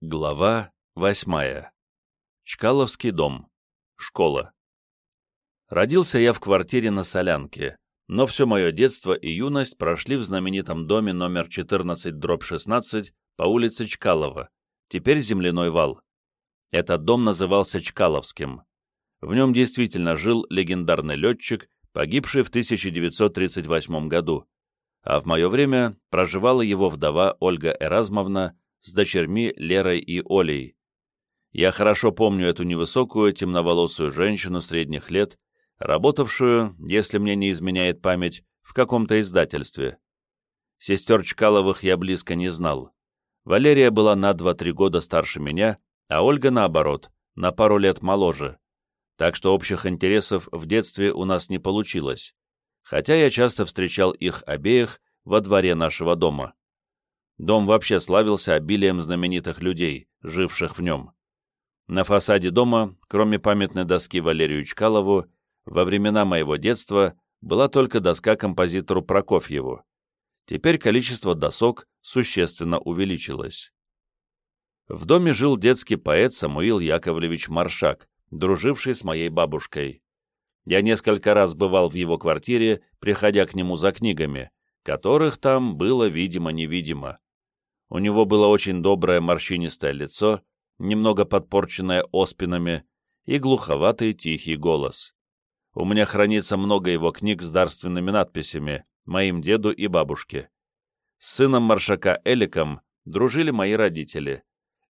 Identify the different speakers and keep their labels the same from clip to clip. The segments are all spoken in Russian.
Speaker 1: Глава восьмая. Чкаловский дом. Школа. Родился я в квартире на Солянке, но все мое детство и юность прошли в знаменитом доме номер 14-16 по улице Чкалова, теперь земляной вал. Этот дом назывался Чкаловским. В нем действительно жил легендарный летчик, погибший в 1938 году, а в мое время проживала его вдова Ольга Эразмовна, с дочерьми Лерой и Олей. Я хорошо помню эту невысокую, темноволосую женщину средних лет, работавшую, если мне не изменяет память, в каком-то издательстве. Сестер Чкаловых я близко не знал. Валерия была на 2-3 года старше меня, а Ольга, наоборот, на пару лет моложе. Так что общих интересов в детстве у нас не получилось, хотя я часто встречал их обеих во дворе нашего дома. Дом вообще славился обилием знаменитых людей, живших в нем. На фасаде дома, кроме памятной доски Валерию Чкалову, во времена моего детства была только доска композитору Прокофьеву. Теперь количество досок существенно увеличилось. В доме жил детский поэт Самуил Яковлевич Маршак, друживший с моей бабушкой. Я несколько раз бывал в его квартире, приходя к нему за книгами, которых там было видимо-невидимо. У него было очень доброе морщинистое лицо, немного подпорченное оспинами, и глуховатый тихий голос. У меня хранится много его книг с дарственными надписями, моим деду и бабушке. С сыном Маршака Эликом дружили мои родители.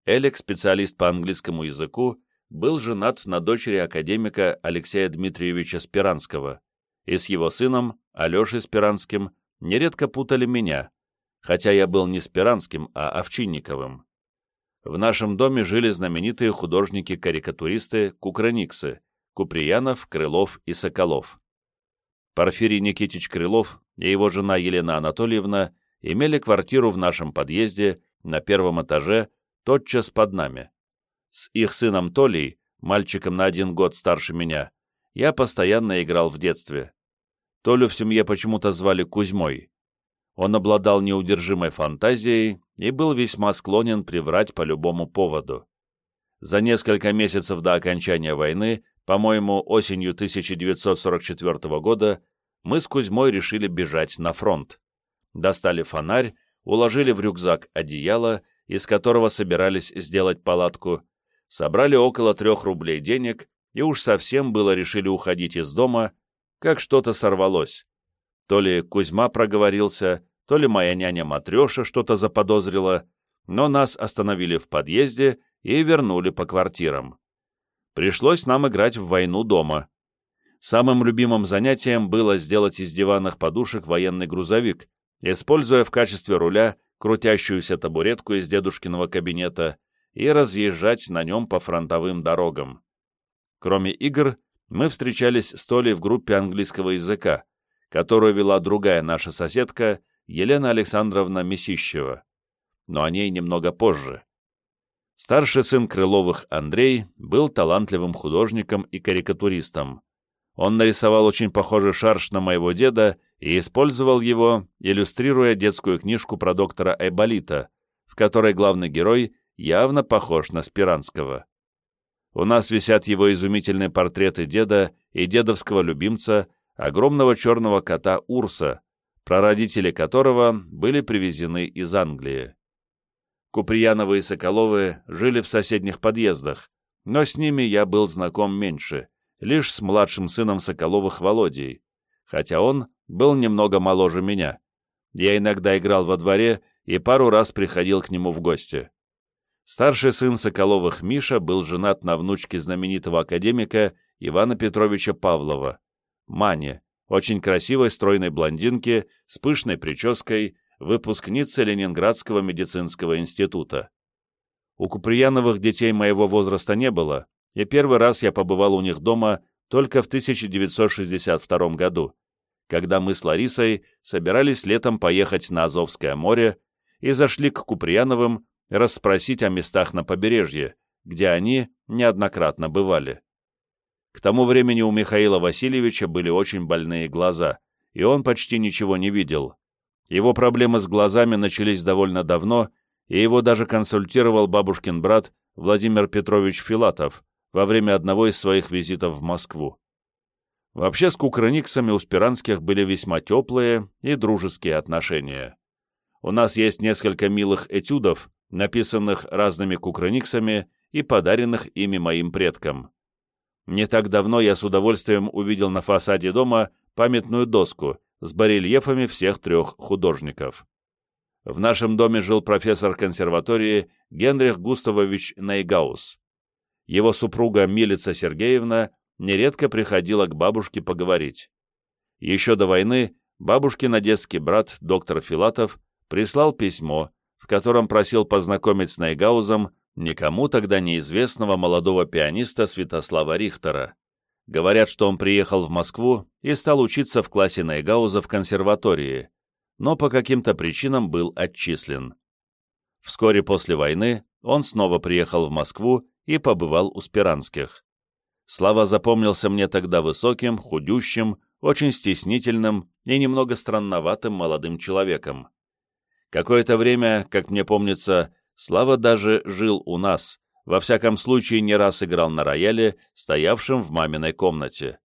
Speaker 1: Элик, специалист по английскому языку, был женат на дочери академика Алексея Дмитриевича Спиранского, и с его сыном, Алешей Спиранским, нередко путали меня, хотя я был не Спиранским, а Овчинниковым. В нашем доме жили знаменитые художники-карикатуристы Кукрыниксы, Куприянов, Крылов и Соколов. Порфирий Никитич Крылов и его жена Елена Анатольевна имели квартиру в нашем подъезде на первом этаже, тотчас под нами. С их сыном Толей, мальчиком на один год старше меня, я постоянно играл в детстве. Толю в семье почему-то звали Кузьмой. Он обладал неудержимой фантазией и был весьма склонен приврать по любому поводу. За несколько месяцев до окончания войны, по-моему, осенью 1944 года, мы с Кузьмой решили бежать на фронт. Достали фонарь, уложили в рюкзак одеяло, из которого собирались сделать палатку, собрали около трех рублей денег и уж совсем было решили уходить из дома, как что-то сорвалось. То ли Кузьма проговорился, то ли моя няня Матреша что-то заподозрила, но нас остановили в подъезде и вернули по квартирам. Пришлось нам играть в войну дома. Самым любимым занятием было сделать из диванных подушек военный грузовик, используя в качестве руля крутящуюся табуретку из дедушкиного кабинета и разъезжать на нем по фронтовым дорогам. Кроме игр, мы встречались с Толей в группе английского языка, которую вела другая наша соседка Елена Александровна Месищева, но о ней немного позже. Старший сын Крыловых Андрей был талантливым художником и карикатуристом. Он нарисовал очень похожий шарш на моего деда и использовал его, иллюстрируя детскую книжку про доктора Айболита, в которой главный герой явно похож на Спиранского. У нас висят его изумительные портреты деда и дедовского любимца огромного черного кота Урса, прародители которого были привезены из Англии. Куприяновы и Соколовы жили в соседних подъездах, но с ними я был знаком меньше, лишь с младшим сыном Соколовых Володей, хотя он был немного моложе меня. Я иногда играл во дворе и пару раз приходил к нему в гости. Старший сын Соколовых Миша был женат на внучке знаменитого академика Ивана Петровича Павлова, Мане, очень красивой стройной блондинке с пышной прической, выпускницы Ленинградского медицинского института. У Куприяновых детей моего возраста не было, и первый раз я побывал у них дома только в 1962 году, когда мы с Ларисой собирались летом поехать на Азовское море и зашли к Куприяновым расспросить о местах на побережье, где они неоднократно бывали. К тому времени у Михаила Васильевича были очень больные глаза, и он почти ничего не видел. Его проблемы с глазами начались довольно давно, и его даже консультировал бабушкин брат Владимир Петрович Филатов во время одного из своих визитов в Москву. Вообще с кукрыниксами у Спиранских были весьма теплые и дружеские отношения. У нас есть несколько милых этюдов, написанных разными кукрыниксами и подаренных ими моим предкам. Не так давно я с удовольствием увидел на фасаде дома памятную доску с барельефами всех трех художников. В нашем доме жил профессор консерватории Генрих Густавович Нейгаус. Его супруга Милица Сергеевна нередко приходила к бабушке поговорить. Еще до войны бабушкин одесский брат, доктор Филатов, прислал письмо, в котором просил познакомить с Найгаузом никому тогда неизвестного молодого пианиста Святослава Рихтера. Говорят, что он приехал в Москву и стал учиться в классе Найгауза в консерватории, но по каким-то причинам был отчислен. Вскоре после войны он снова приехал в Москву и побывал у Спиранских. Слава запомнился мне тогда высоким, худющим, очень стеснительным и немного странноватым молодым человеком. Какое-то время, как мне помнится, Слава даже жил у нас, во всяком случае не раз играл на рояле, стоявшем в маминой комнате.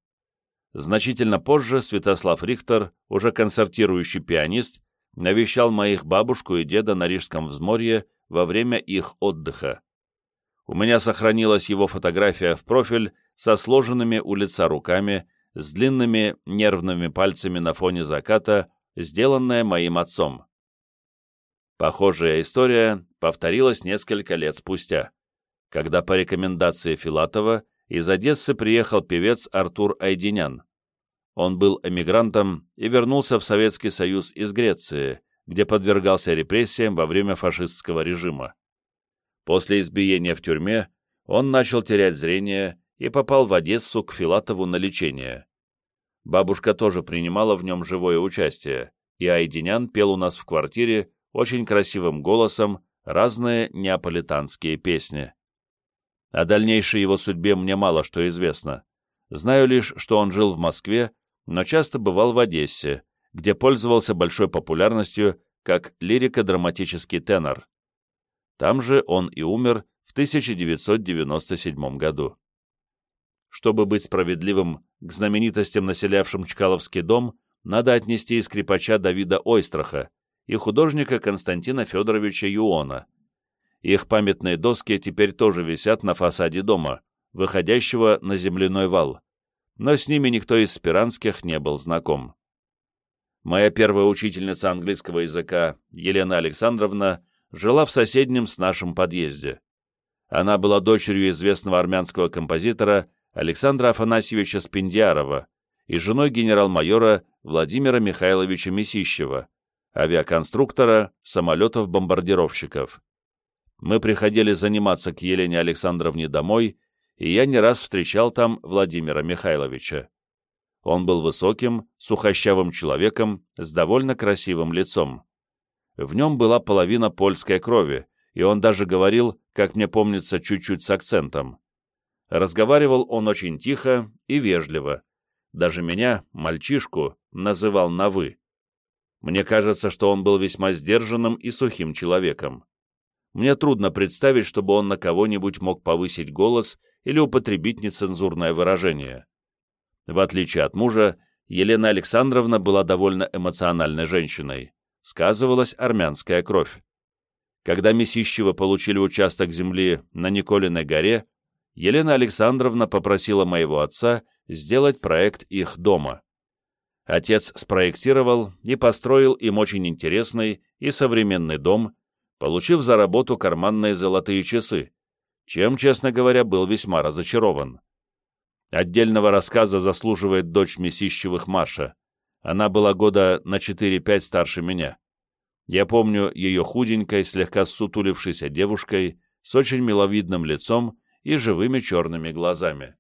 Speaker 1: Значительно позже Святослав Рихтер, уже концертирующий пианист, навещал моих бабушку и деда на Рижском взморье во время их отдыха. У меня сохранилась его фотография в профиль со сложенными у лица руками, с длинными нервными пальцами на фоне заката, сделанная моим отцом. Похожая история повторилась несколько лет спустя, когда по рекомендации Филатова из Одессы приехал певец Артур Айдинян. Он был эмигрантом и вернулся в Советский Союз из Греции, где подвергался репрессиям во время фашистского режима. После избиения в тюрьме он начал терять зрение и попал в Одессу к Филатову на лечение. Бабушка тоже принимала в нем живое участие, и Айдинян пел у нас в квартире очень красивым голосом разные неаполитанские песни. О дальнейшей его судьбе мне мало что известно. Знаю лишь, что он жил в Москве, но часто бывал в Одессе, где пользовался большой популярностью как лирико-драматический тенор. Там же он и умер в 1997 году. Чтобы быть справедливым к знаменитостям, населявшим Чкаловский дом, надо отнести и скрипача Давида Ойстраха и художника Константина Федоровича Юона. Их памятные доски теперь тоже висят на фасаде дома, выходящего на земляной вал, но с ними никто из спиранских не был знаком. Моя первая учительница английского языка, Елена Александровна, жила в соседнем с нашим подъезде. Она была дочерью известного армянского композитора Александра Афанасьевича Спиндиарова и женой генерал-майора Владимира Михайловича Месищева, авиаконструктора самолетов-бомбардировщиков. Мы приходили заниматься к Елене Александровне домой, и я не раз встречал там Владимира Михайловича. Он был высоким, сухощавым человеком с довольно красивым лицом. В нем была половина польской крови, и он даже говорил, как мне помнится, чуть-чуть с акцентом. Разговаривал он очень тихо и вежливо. Даже меня, мальчишку, называл на «вы». Мне кажется, что он был весьма сдержанным и сухим человеком. Мне трудно представить, чтобы он на кого-нибудь мог повысить голос или употребить нецензурное выражение. В отличие от мужа, Елена Александровна была довольно эмоциональной женщиной сказывалась армянская кровь. Когда Месищева получили участок земли на Николиной горе, Елена Александровна попросила моего отца сделать проект их дома. Отец спроектировал и построил им очень интересный и современный дом, получив за работу карманные золотые часы, чем, честно говоря, был весьма разочарован. Отдельного рассказа заслуживает дочь Месищевых Маша. Она была года на 4-5 старше меня. Я помню ее худенькой, слегка сутулившейся девушкой, с очень миловидным лицом и живыми черными глазами.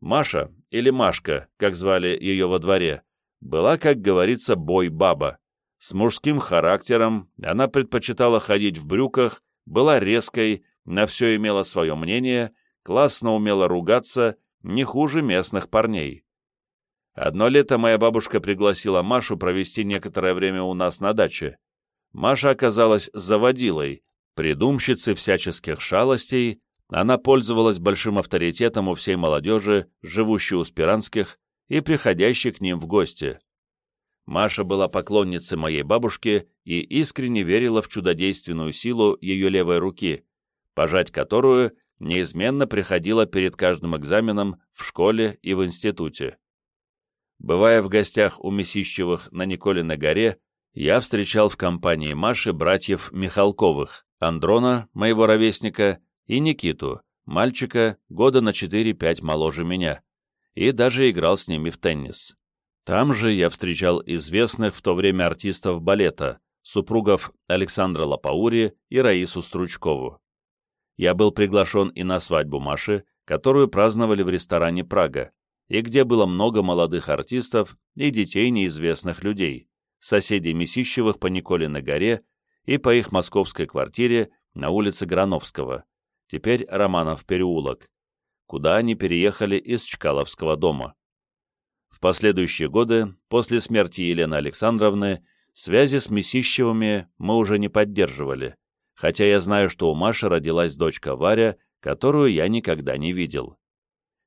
Speaker 1: Маша, или Машка, как звали ее во дворе, была, как говорится, бой-баба. С мужским характером она предпочитала ходить в брюках, была резкой, на все имела свое мнение, классно умела ругаться, не хуже местных парней. Одно лето моя бабушка пригласила Машу провести некоторое время у нас на даче. Маша оказалась заводилой, Придумщицы всяческих шалостей, она пользовалась большим авторитетом у всей молодежи, живущей у Спиранских и приходящей к ним в гости. Маша была поклонницей моей бабушки и искренне верила в чудодейственную силу ее левой руки, пожать которую неизменно приходила перед каждым экзаменом в школе и в институте. Бывая в гостях у Месищевых на Николиной горе, я встречал в компании Маши братьев Михалковых, Андрона, моего ровесника, и Никиту, мальчика года на 4-5 моложе меня, и даже играл с ними в теннис. Там же я встречал известных в то время артистов балета, супругов Александра Лапаури и Раису Стручкову. Я был приглашен и на свадьбу Маши, которую праздновали в ресторане «Прага», и где было много молодых артистов и детей неизвестных людей, соседей Месищевых по Николиной горе и по их московской квартире на улице Грановского, теперь Романов переулок, куда они переехали из Чкаловского дома. В последующие годы, после смерти Елены Александровны, связи с Месищевыми мы уже не поддерживали, хотя я знаю, что у Маши родилась дочка Варя, которую я никогда не видел.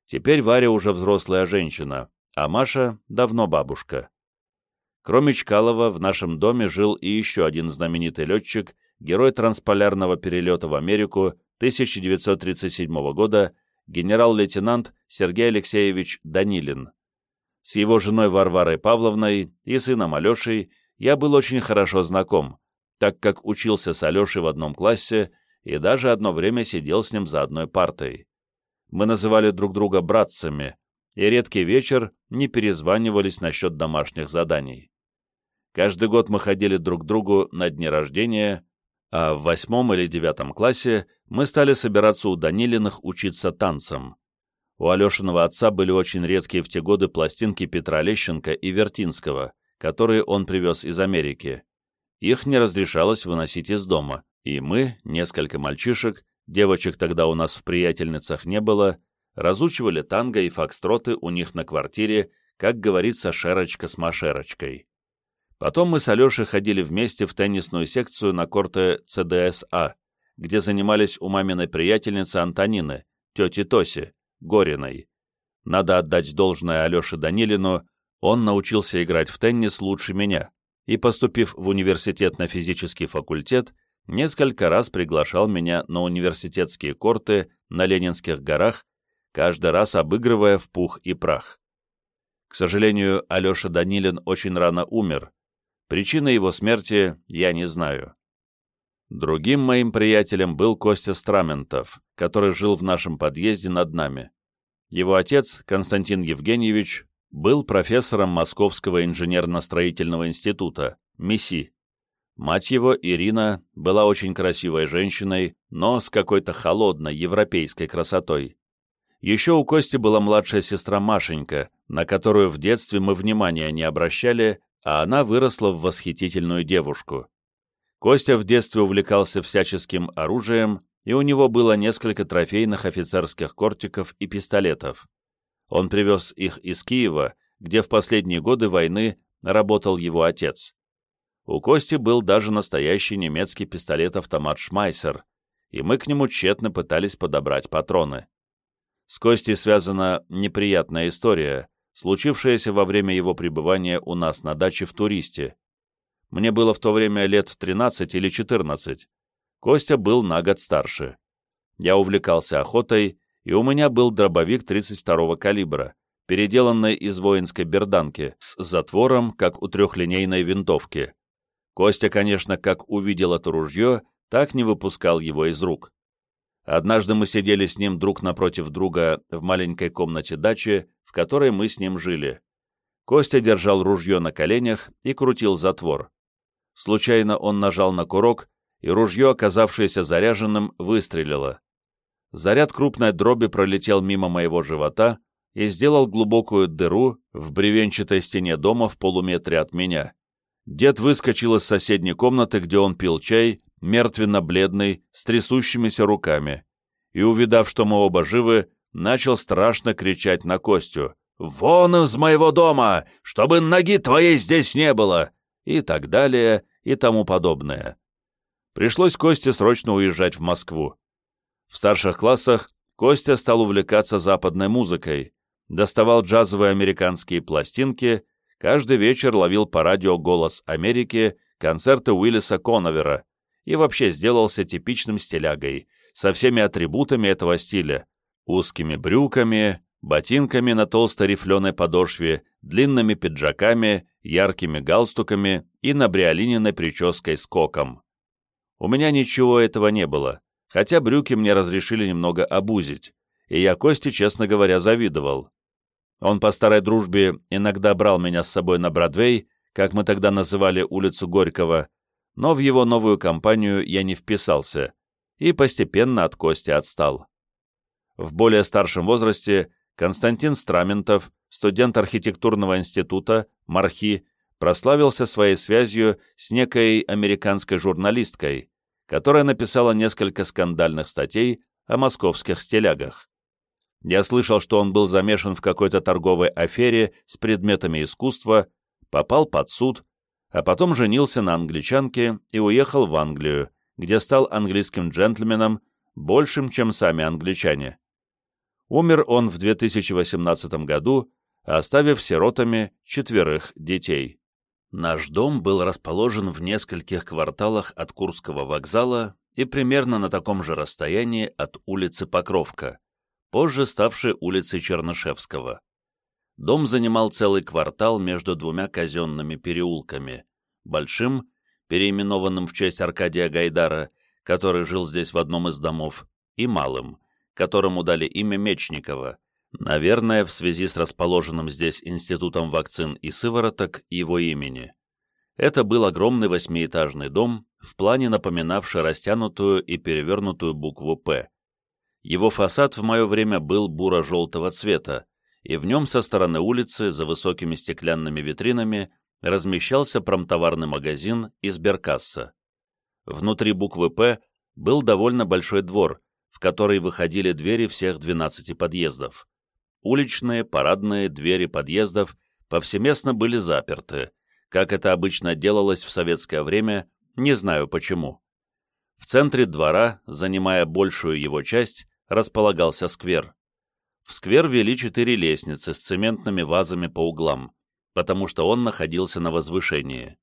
Speaker 1: Теперь Варя уже взрослая женщина, а Маша давно бабушка. Кроме Чкалова, в нашем доме жил и еще один знаменитый летчик, герой трансполярного перелета в Америку 1937 года генерал-лейтенант Сергей Алексеевич Данилин. С его женой Варварой Павловной и сыном Алешей я был очень хорошо знаком, так как учился с Алешей в одном классе и даже одно время сидел с ним за одной партой. Мы называли друг друга братцами, и редкий вечер не перезванивались насчет домашних заданий. Каждый год мы ходили друг к другу на дни рождения, а в восьмом или девятом классе мы стали собираться у Данилиных учиться танцам. У Алешиного отца были очень редкие в те годы пластинки Петра Лещенко и Вертинского, которые он привез из Америки. Их не разрешалось выносить из дома, и мы, несколько мальчишек, девочек тогда у нас в приятельницах не было, разучивали танго и фокстроты у них на квартире, как говорится, шерочка с машерочкой. Потом мы с Алешей ходили вместе в теннисную секцию на корте ЦДСА, где занимались у маминой приятельницы Антонины, тети Тоси, Гориной. Надо отдать должное Алёше Данилину, он научился играть в теннис лучше меня, и, поступив в университет на физический факультет, несколько раз приглашал меня на университетские корты на Ленинских горах, каждый раз обыгрывая в пух и прах. К сожалению, Алёша Данилин очень рано умер, Причины его смерти я не знаю. Другим моим приятелем был Костя Страментов, который жил в нашем подъезде над нами. Его отец, Константин Евгеньевич, был профессором Московского инженерно-строительного института, МИСИ. Мать его, Ирина, была очень красивой женщиной, но с какой-то холодной европейской красотой. Еще у Кости была младшая сестра Машенька, на которую в детстве мы внимания не обращали, а она выросла в восхитительную девушку. Костя в детстве увлекался всяческим оружием, и у него было несколько трофейных офицерских кортиков и пистолетов. Он привез их из Киева, где в последние годы войны работал его отец. У Кости был даже настоящий немецкий пистолет-автомат «Шмайсер», и мы к нему тщетно пытались подобрать патроны. С Костей связана неприятная история, случившееся во время его пребывания у нас на даче в туристе. Мне было в то время лет 13 или 14. Костя был на год старше. Я увлекался охотой, и у меня был дробовик 32-го калибра, переделанный из воинской берданки, с затвором, как у трехлинейной винтовки. Костя, конечно, как увидел это ружье, так не выпускал его из рук. Однажды мы сидели с ним друг напротив друга в маленькой комнате дачи, в которой мы с ним жили. Костя держал ружье на коленях и крутил затвор. Случайно он нажал на курок, и ружье, оказавшееся заряженным, выстрелило. Заряд крупной дроби пролетел мимо моего живота и сделал глубокую дыру в бревенчатой стене дома в полуметре от меня. Дед выскочил из соседней комнаты, где он пил чай, мертвенно-бледный, с трясущимися руками, и, увидав, что мы оба живы, начал страшно кричать на Костю «Вон из моего дома! Чтобы ноги твоей здесь не было!» И так далее, и тому подобное. Пришлось Косте срочно уезжать в Москву. В старших классах Костя стал увлекаться западной музыкой, доставал джазовые американские пластинки, каждый вечер ловил по радио «Голос Америки», концерты Уиллиса Коновера и вообще сделался типичным стилягой, со всеми атрибутами этого стиля, узкими брюками, ботинками на толстой рифленой подошве, длинными пиджаками, яркими галстуками и набриолининой прической с коком. У меня ничего этого не было, хотя брюки мне разрешили немного обузить, и я Косте, честно говоря, завидовал. Он по старой дружбе иногда брал меня с собой на Бродвей, как мы тогда называли улицу Горького, но в его новую компанию я не вписался и постепенно от Кости отстал. В более старшем возрасте Константин Страментов, студент архитектурного института, Мархи, прославился своей связью с некой американской журналисткой, которая написала несколько скандальных статей о московских стилягах. Я слышал, что он был замешан в какой-то торговой афере с предметами искусства, попал под суд, а потом женился на англичанке и уехал в Англию, где стал английским джентльменом, большим, чем сами англичане. Умер он в 2018 году, оставив сиротами четверых детей. Наш дом был расположен в нескольких кварталах от Курского вокзала и примерно на таком же расстоянии от улицы Покровка, позже ставшей улицей Чернышевского. Дом занимал целый квартал между двумя казенными переулками, Большим, переименованным в честь Аркадия Гайдара, который жил здесь в одном из домов, и Малым, которому дали имя Мечникова, наверное, в связи с расположенным здесь Институтом вакцин и сывороток его имени. Это был огромный восьмиэтажный дом, в плане напоминавший растянутую и перевернутую букву «П». Его фасад в мое время был буро-желтого цвета, и в нем со стороны улицы, за высокими стеклянными витринами, размещался промтоварный магазин и сберкасса. Внутри буквы «П» был довольно большой двор, в который выходили двери всех 12 подъездов. Уличные, парадные двери подъездов повсеместно были заперты, как это обычно делалось в советское время, не знаю почему. В центре двора, занимая большую его часть, располагался сквер. В сквер вели четыре лестницы с цементными вазами по углам, потому что он находился на возвышении.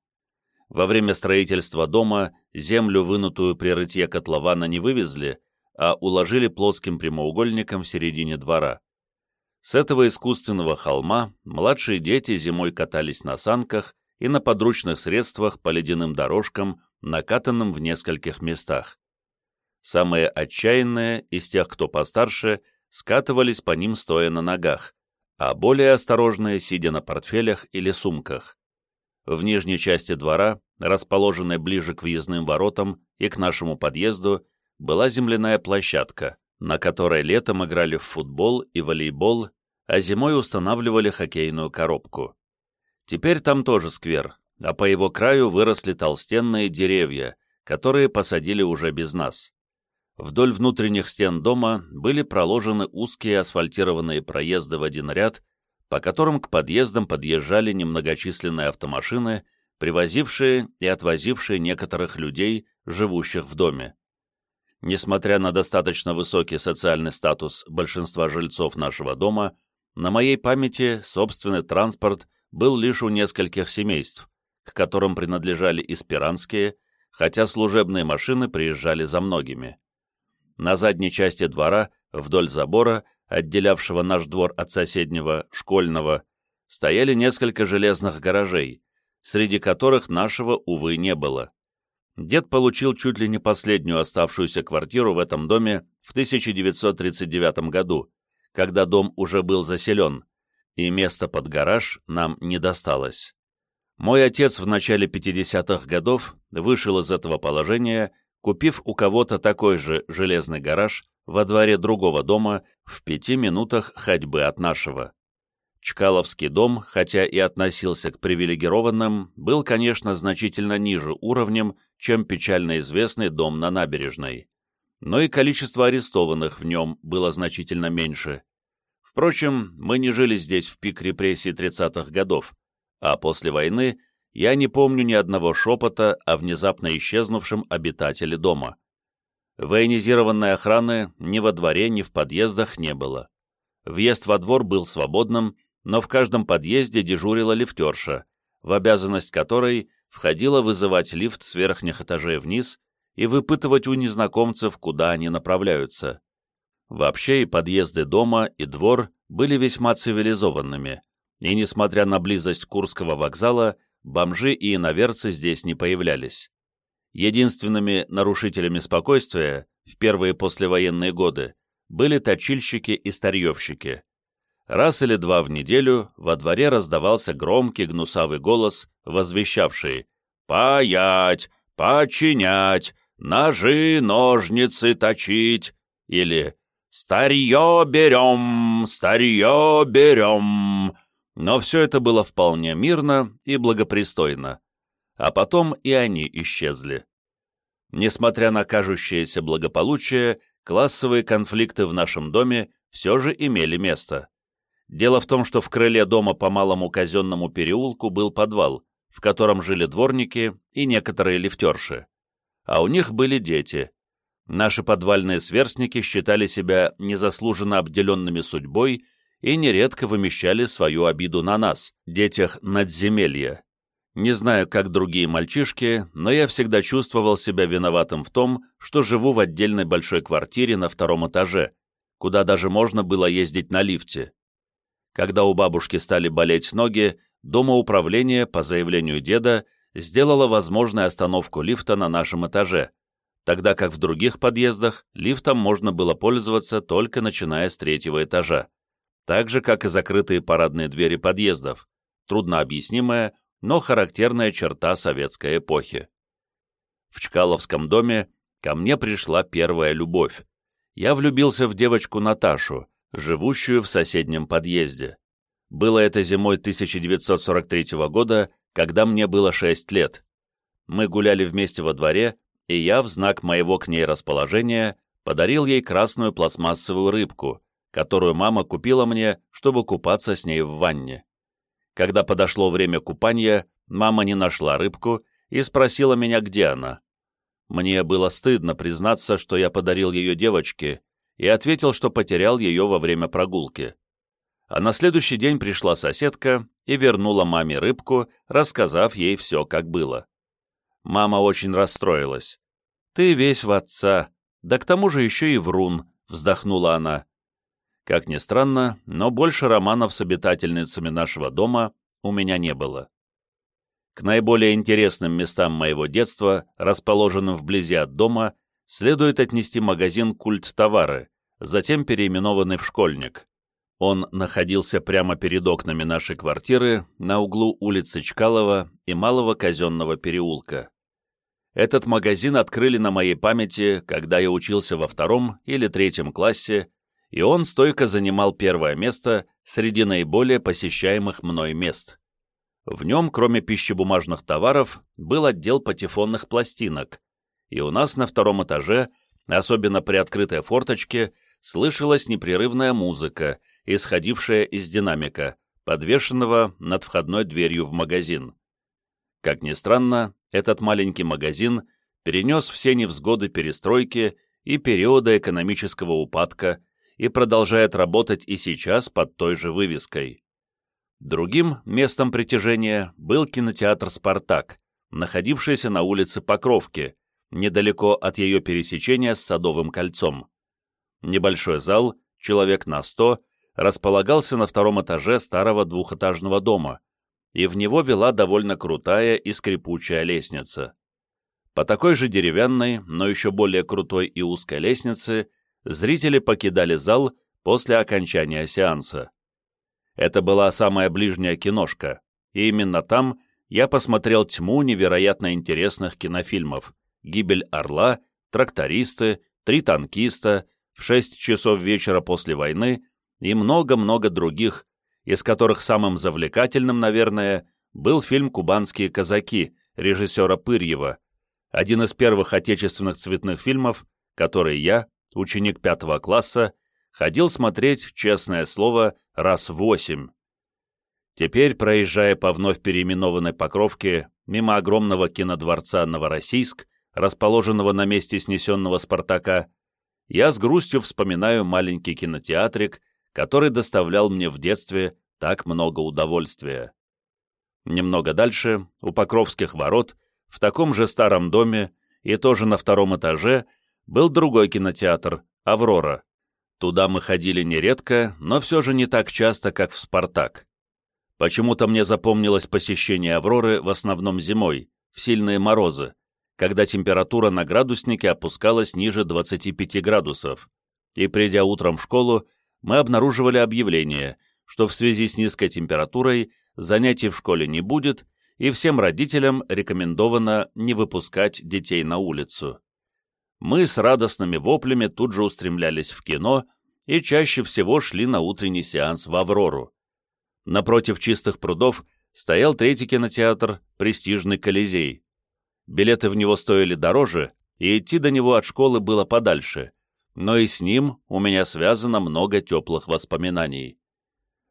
Speaker 1: Во время строительства дома землю, вынутую при рытье котлована, не вывезли, а уложили плоским прямоугольником в середине двора. С этого искусственного холма младшие дети зимой катались на санках и на подручных средствах по ледяным дорожкам, накатанным в нескольких местах. Самые отчаянные из тех, кто постарше, скатывались по ним стоя на ногах, а более осторожные, сидя на портфелях или сумках. В нижней части двора, расположенной ближе к въездным воротам и к нашему подъезду, была земляная площадка, на которой летом играли в футбол и волейбол, а зимой устанавливали хоккейную коробку. Теперь там тоже сквер, а по его краю выросли толстенные деревья, которые посадили уже без нас. Вдоль внутренних стен дома были проложены узкие асфальтированные проезды в один ряд, по которым к подъездам подъезжали немногочисленные автомашины, привозившие и отвозившие некоторых людей, живущих в доме. Несмотря на достаточно высокий социальный статус большинства жильцов нашего дома, на моей памяти собственный транспорт был лишь у нескольких семейств, к которым принадлежали испиранские, хотя служебные машины приезжали за многими. На задней части двора, вдоль забора, отделявшего наш двор от соседнего, школьного, стояли несколько железных гаражей, среди которых нашего, увы, не было. Дед получил чуть ли не последнюю оставшуюся квартиру в этом доме в 1939 году, когда дом уже был заселен, и место под гараж нам не досталось. Мой отец в начале 50-х годов вышел из этого положения купив у кого-то такой же железный гараж во дворе другого дома в пяти минутах ходьбы от нашего. Чкаловский дом, хотя и относился к привилегированным, был, конечно, значительно ниже уровнем, чем печально известный дом на набережной. Но и количество арестованных в нем было значительно меньше. Впрочем, мы не жили здесь в пик репрессий 30-х годов, а после войны я не помню ни одного шепота о внезапно исчезнувшем обитателе дома. Военизированной охраны ни во дворе, ни в подъездах не было. Въезд во двор был свободным, но в каждом подъезде дежурила лифтерша, в обязанность которой входило вызывать лифт с верхних этажей вниз и выпытывать у незнакомцев, куда они направляются. Вообще и подъезды дома, и двор были весьма цивилизованными, и, несмотря на близость Курского вокзала, бомжи и иноверцы здесь не появлялись. Единственными нарушителями спокойствия в первые послевоенные годы были точильщики и старьевщики. Раз или два в неделю во дворе раздавался громкий гнусавый голос, возвещавший «Паять! Починять! Ножи, ножницы точить!» или «Старье берем! Старье берем!» Но все это было вполне мирно и благопристойно. А потом и они исчезли. Несмотря на кажущееся благополучие, классовые конфликты в нашем доме все же имели место. Дело в том, что в крыле дома по малому казенному переулку был подвал, в котором жили дворники и некоторые лифтерши. А у них были дети. Наши подвальные сверстники считали себя незаслуженно обделенными судьбой и нередко вымещали свою обиду на нас, детях надземелья. Не знаю, как другие мальчишки, но я всегда чувствовал себя виноватым в том, что живу в отдельной большой квартире на втором этаже, куда даже можно было ездить на лифте. Когда у бабушки стали болеть ноги, домоуправление, по заявлению деда, сделало возможной остановку лифта на нашем этаже, тогда как в других подъездах лифтом можно было пользоваться только начиная с третьего этажа, так же, как и закрытые парадные двери подъездов, труднообъяснимая, но характерная черта советской эпохи. В Чкаловском доме ко мне пришла первая любовь. Я влюбился в девочку Наташу, живущую в соседнем подъезде. Было это зимой 1943 года, когда мне было 6 лет. Мы гуляли вместе во дворе, и я, в знак моего к ней расположения, подарил ей красную пластмассовую рыбку, которую мама купила мне, чтобы купаться с ней в ванне. Когда подошло время купания, мама не нашла рыбку и спросила меня, где она. Мне было стыдно признаться, что я подарил ее девочке, и ответил, что потерял ее во время прогулки. А на следующий день пришла соседка и вернула маме рыбку, рассказав ей все, как было. Мама очень расстроилась. «Ты весь в отца, да к тому же еще и врун», — вздохнула она. Как ни странно, но больше романов с обитательницами нашего дома у меня не было. К наиболее интересным местам моего детства, расположенным вблизи от дома, следует отнести магазин «Культ товары», затем переименованный в «Школьник». Он находился прямо перед окнами нашей квартиры на углу улицы Чкалова и Малого Казенного переулка. Этот магазин открыли на моей памяти, когда я учился во втором или третьем классе, и он стойко занимал первое место среди наиболее посещаемых мной мест. В нем, кроме пищебумажных товаров, был отдел патефонных пластинок, и у нас на втором этаже, особенно при открытой форточке, слышалась непрерывная музыка, исходившая из динамика, подвешенного над входной дверью в магазин. Как ни странно, этот маленький магазин перенес все невзгоды перестройки и периода экономического упадка и продолжает работать и сейчас под той же вывеской. Другим местом притяжения был кинотеатр «Спартак», находившийся на улице Покровки, недалеко от ее пересечения с Садовым кольцом. Небольшой зал, человек на сто, располагался на втором этаже старого двухэтажного дома, и в него вела довольно крутая и скрипучая лестница. По такой же деревянной, но еще более крутой и узкой лестнице зрители покидали зал после окончания сеанса. Это была самая ближняя киношка, и именно там я посмотрел тьму невероятно интересных кинофильмов, гибель орла, трактористы, три танкиста, в шесть часов вечера после войны и много-много других, из которых самым завлекательным, наверное, был фильм «Кубанские казаки» режиссера Пырьева, один из первых отечественных цветных фильмов, который я, ученик пятого класса, ходил смотреть, честное слово, раз восемь. Теперь, проезжая по вновь переименованной Покровке мимо огромного кинодворца «Новороссийск», расположенного на месте снесенного «Спартака», я с грустью вспоминаю маленький кинотеатрик, который доставлял мне в детстве так много удовольствия. Немного дальше, у Покровских ворот, в таком же старом доме и тоже на втором этаже, был другой кинотеатр «Аврора». Туда мы ходили нередко, но все же не так часто, как в «Спартак». Почему-то мне запомнилось посещение «Авроры» в основном зимой, в сильные морозы, когда температура на градуснике опускалась ниже 25 градусов, и, придя утром в школу, мы обнаруживали объявление, что в связи с низкой температурой занятий в школе не будет, и всем родителям рекомендовано не выпускать детей на улицу. Мы с радостными воплями тут же устремлялись в кино и чаще всего шли на утренний сеанс в «Аврору». Напротив чистых прудов стоял третий кинотеатр «Престижный Колизей». Билеты в него стоили дороже, и идти до него от школы было подальше, но и с ним у меня связано много теплых воспоминаний.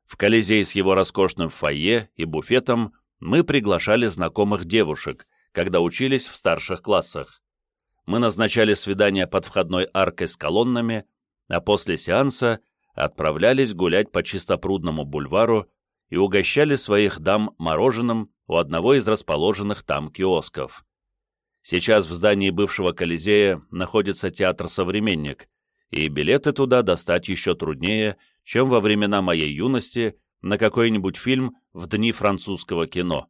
Speaker 1: В Колизей с его роскошным фойе и буфетом мы приглашали знакомых девушек, когда учились в старших классах. Мы назначали свидания под входной аркой с колоннами, а после сеанса отправлялись гулять по чистопрудному бульвару и угощали своих дам мороженым у одного из расположенных там киосков. Сейчас в здании бывшего Колизея находится театр «Современник», и билеты туда достать еще труднее, чем во времена моей юности на какой-нибудь фильм в дни французского кино.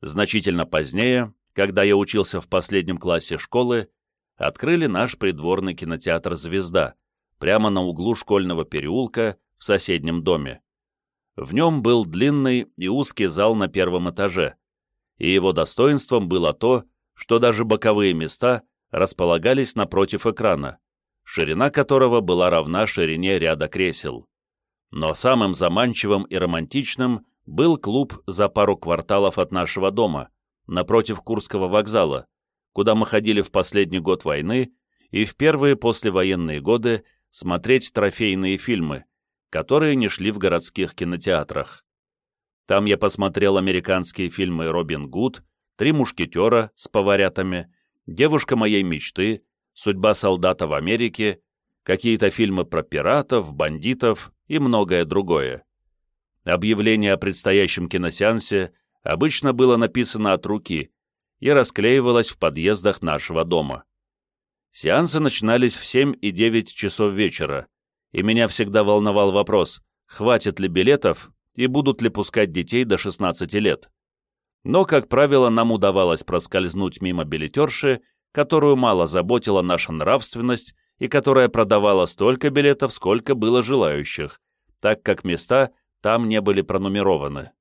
Speaker 1: Значительно позднее, когда я учился в последнем классе школы, открыли наш придворный кинотеатр «Звезда» прямо на углу школьного переулка в соседнем доме. В нем был длинный и узкий зал на первом этаже, и его достоинством было то, что даже боковые места располагались напротив экрана, ширина которого была равна ширине ряда кресел. Но самым заманчивым и романтичным был клуб за пару кварталов от нашего дома, напротив Курского вокзала, куда мы ходили в последний год войны и в первые послевоенные годы смотреть трофейные фильмы, которые не шли в городских кинотеатрах. Там я посмотрел американские фильмы «Робин Гуд», «Три мушкетера» с поварятами, «Девушка моей мечты», «Судьба солдата в Америке», какие-то фильмы про пиратов, бандитов и многое другое. Объявление о предстоящем киносеансе обычно было написано от руки и расклеивалось в подъездах нашего дома. Сеансы начинались в 7 и 9 часов вечера, и меня всегда волновал вопрос, хватит ли билетов и будут ли пускать детей до 16 лет. Но, как правило, нам удавалось проскользнуть мимо билетерши, которую мало заботила наша нравственность и которая продавала столько билетов, сколько было желающих, так как места там не были пронумерованы.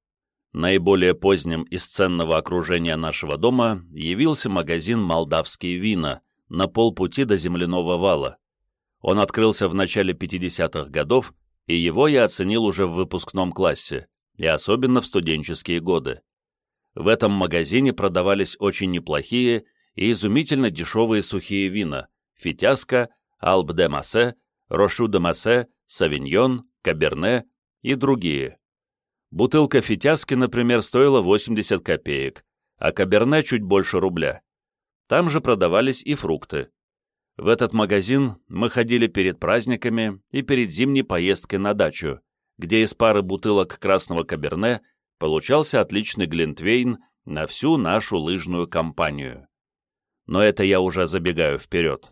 Speaker 1: Наиболее поздним из ценного окружения нашего дома явился магазин «Молдавские вина» на полпути до земляного вала. Он открылся в начале 50-х годов, и его я оценил уже в выпускном классе, и особенно в студенческие годы. В этом магазине продавались очень неплохие и изумительно дешевые сухие вина «Фитяска», «Алб де Массе», «Рошу де Массе», «Савиньон», «Каберне» и другие. Бутылка фитяски, например, стоила 80 копеек, а каберне чуть больше рубля. Там же продавались и фрукты. В этот магазин мы ходили перед праздниками и перед зимней поездкой на дачу, где из пары бутылок красного каберне получался отличный глинтвейн на всю нашу лыжную компанию. Но это я уже забегаю вперед.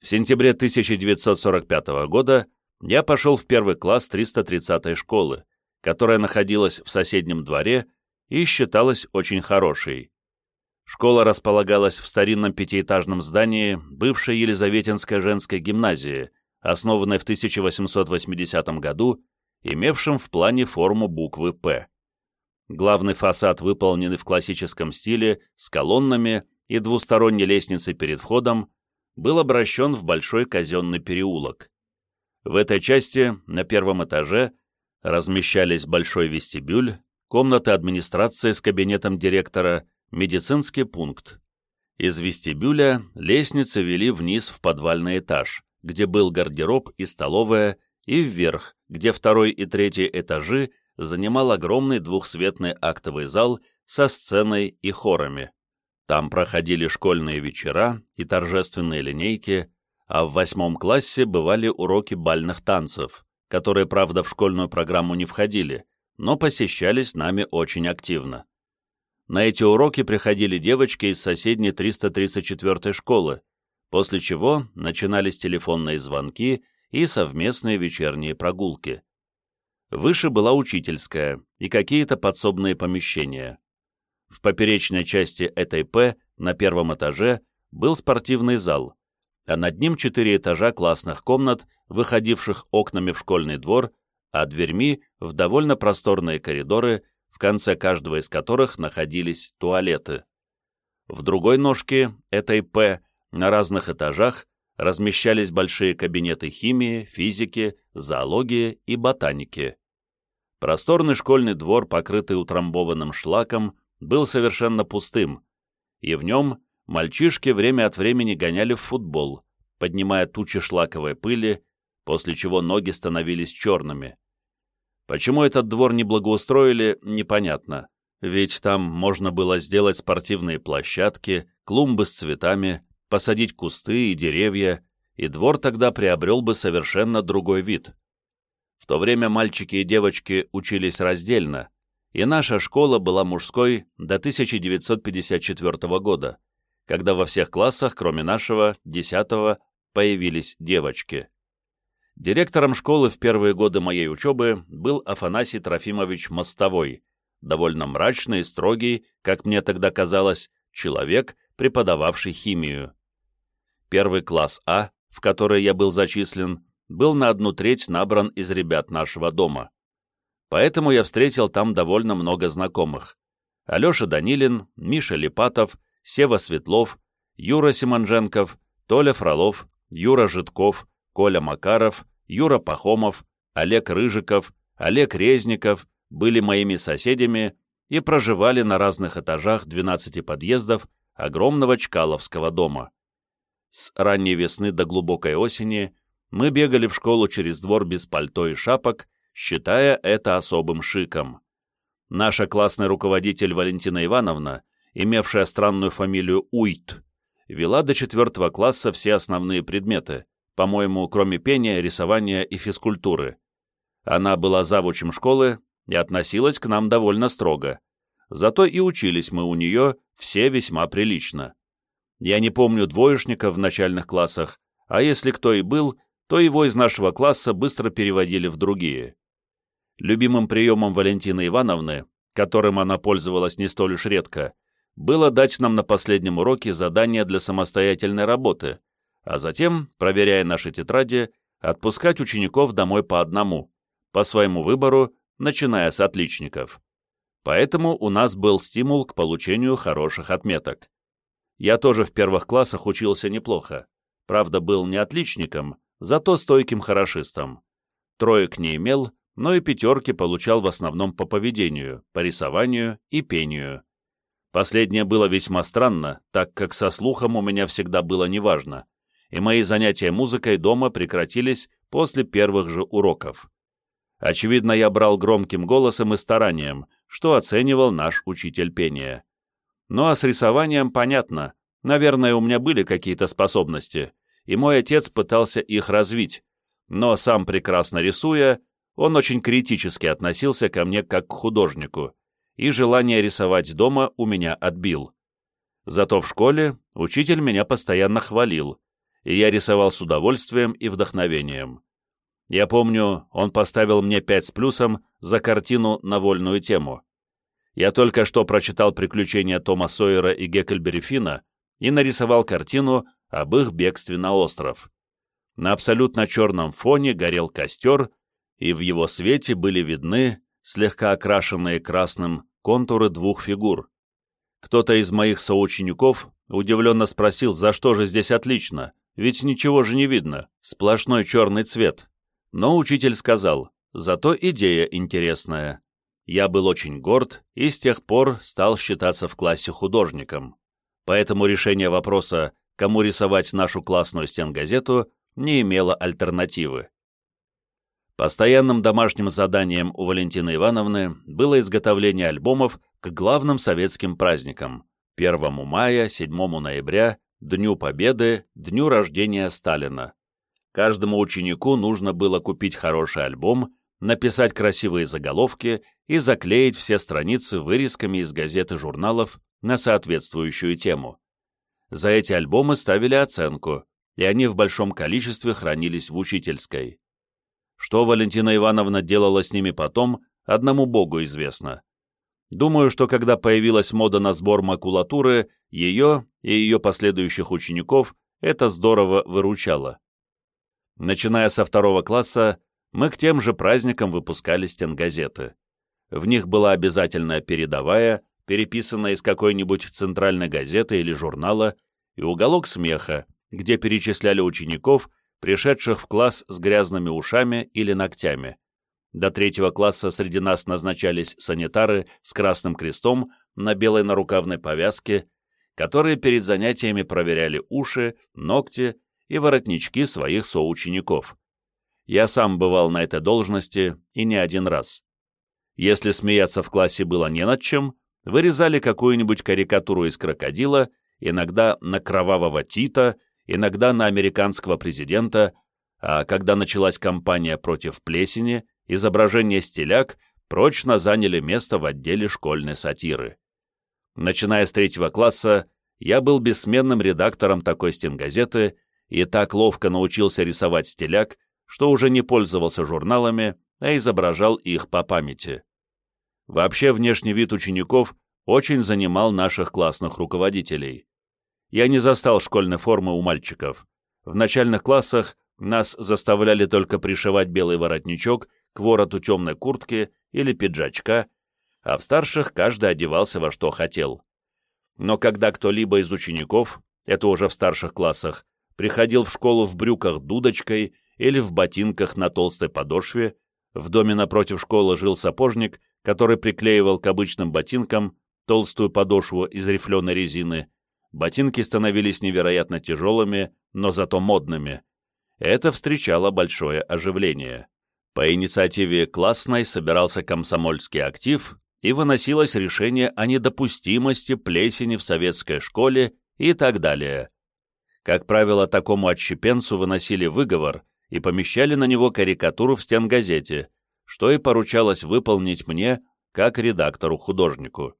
Speaker 1: В сентябре 1945 года я пошел в первый класс 330-й школы, которая находилась в соседнем дворе и считалась очень хорошей. Школа располагалась в старинном пятиэтажном здании бывшей Елизаветинской женской гимназии, основанной в 1880 году, имевшем в плане форму буквы «П». Главный фасад, выполненный в классическом стиле, с колоннами и двусторонней лестницей перед входом, был обращен в большой казенный переулок. В этой части, на первом этаже, размещались большой вестибюль, комнаты администрации с кабинетом директора, медицинский пункт. Из вестибюля лестницы вели вниз в подвальный этаж, где был гардероб и столовая, и вверх, где второй и третий этажи занимал огромный двухсветный актовый зал со сценой и хорами. Там проходили школьные вечера и торжественные линейки, а в восьмом классе бывали уроки бальных танцев, которые, правда, в школьную программу не входили, но посещались нами очень активно. На эти уроки приходили девочки из соседней 334-й школы, после чего начинались телефонные звонки и совместные вечерние прогулки. Выше была учительская и какие-то подсобные помещения. В поперечной части этой «П» на первом этаже был спортивный зал, а над ним четыре этажа классных комнат, выходивших окнами в школьный двор, а дверьми в довольно просторные коридоры, в конце каждого из которых находились туалеты. В другой ножке этой «П» на разных этажах размещались большие кабинеты химии, физики, зоологии и ботаники. Просторный школьный двор, покрытый утрамбованным шлаком, был совершенно пустым, и в нем мальчишки время от времени гоняли в футбол, поднимая тучи шлаковой пыли, после чего ноги становились черными. Почему этот двор не благоустроили, непонятно, ведь там можно было сделать спортивные площадки, клумбы с цветами, посадить кусты и деревья, и двор тогда приобрел бы совершенно другой вид. В то время мальчики и девочки учились раздельно, и наша школа была мужской до 1954 года, когда во всех классах, кроме нашего, 10 появились девочки. Директором школы в первые годы моей учебы был Афанасий Трофимович Мостовой, довольно мрачный и строгий, как мне тогда казалось, человек, преподававший химию. Первый класс А, в который я был зачислен, был на одну треть набран из ребят нашего дома. Поэтому я встретил там довольно много знакомых. Алеша Данилин, Миша Липатов, Сева Светлов, Юра Симонженков, Толя Фролов, Юра Житков, Коля Макаров, Юра Пахомов, Олег Рыжиков, Олег Резников были моими соседями и проживали на разных этажах 12 подъездов огромного Чкаловского дома. С ранней весны до глубокой осени мы бегали в школу через двор без пальто и шапок считая это особым шиком. Наша классная руководитель Валентина Ивановна, имевшая странную фамилию Уйт, вела до четвертого класса все основные предметы, по-моему, кроме пения, рисования и физкультуры. Она была завучем школы и относилась к нам довольно строго. Зато и учились мы у нее все весьма прилично. Я не помню двоечников в начальных классах, а если кто и был, то его из нашего класса быстро переводили в другие. Любимым приемом Валентины Ивановны, которым она пользовалась не столь уж редко, было дать нам на последнем уроке задание для самостоятельной работы, а затем, проверяя наши тетради, отпускать учеников домой по одному, по своему выбору, начиная с отличников. Поэтому у нас был стимул к получению хороших отметок. Я тоже в первых классах учился неплохо. Правда, был не отличником, зато стойким хорошистом. Троек не имел, но и пятерки получал в основном по поведению, по рисованию и пению. Последнее было весьма странно, так как со слухом у меня всегда было неважно, и мои занятия музыкой дома прекратились после первых же уроков. Очевидно, я брал громким голосом и старанием, что оценивал наш учитель пения. Ну а с рисованием понятно, наверное, у меня были какие-то способности, и мой отец пытался их развить, но сам прекрасно рисуя, он очень критически относился ко мне как к художнику, и желание рисовать дома у меня отбил. Зато в школе учитель меня постоянно хвалил, и я рисовал с удовольствием и вдохновением. Я помню, он поставил мне пять с плюсом за картину на вольную тему. Я только что прочитал «Приключения Тома Сойера и Геккельбери Финна» и нарисовал картину об их бегстве на остров. На абсолютно черном фоне горел костер, и в его свете были видны, слегка окрашенные красным, контуры двух фигур. Кто-то из моих соучеников удивленно спросил, за что же здесь отлично, ведь ничего же не видно, сплошной черный цвет. Но учитель сказал, зато идея интересная. Я был очень горд и с тех пор стал считаться в классе художником. Поэтому решение вопроса, кому рисовать нашу классную стенгазету, не имело альтернативы. Постоянным домашним заданием у Валентины Ивановны было изготовление альбомов к главным советским праздникам 1 мая, 7 ноября, Дню Победы, Дню рождения Сталина. Каждому ученику нужно было купить хороший альбом, написать красивые заголовки и заклеить все страницы вырезками из газет и журналов на соответствующую тему. За эти альбомы ставили оценку, и они в большом количестве хранились в учительской. Что Валентина Ивановна делала с ними потом, одному богу известно. Думаю, что когда появилась мода на сбор макулатуры, ее и ее последующих учеников это здорово выручало. Начиная со второго класса, мы к тем же праздникам выпускали стенгазеты. В них была обязательная передовая, переписанная из какой-нибудь центральной газеты или журнала, и уголок смеха, где перечисляли учеников, пришедших в класс с грязными ушами или ногтями. До третьего класса среди нас назначались санитары с красным крестом на белой нарукавной повязке, которые перед занятиями проверяли уши, ногти и воротнички своих соучеников. Я сам бывал на этой должности и не один раз. Если смеяться в классе было не над чем, вырезали какую-нибудь карикатуру из крокодила, иногда на кровавого Тита иногда на американского президента, а когда началась кампания против плесени, изображения стиляк прочно заняли место в отделе школьной сатиры. Начиная с третьего класса, я был бессменным редактором такой стенгазеты и так ловко научился рисовать стиляк, что уже не пользовался журналами, а изображал их по памяти. Вообще внешний вид учеников очень занимал наших классных руководителей я не застал школьной формы у мальчиков. В начальных классах нас заставляли только пришивать белый воротничок к вороту темной куртки или пиджачка, а в старших каждый одевался во что хотел. Но когда кто-либо из учеников, это уже в старших классах, приходил в школу в брюках дудочкой или в ботинках на толстой подошве, в доме напротив школы жил сапожник, который приклеивал к обычным ботинкам толстую подошву из рифленой резины, ботинки становились невероятно тяжелыми, но зато модными. Это встречало большое оживление. По инициативе классной собирался комсомольский актив и выносилось решение о недопустимости плесени в советской школе и так далее. Как правило, такому отщепенцу выносили выговор и помещали на него карикатуру в стенгазете, что и поручалось выполнить мне, как редактору-художнику.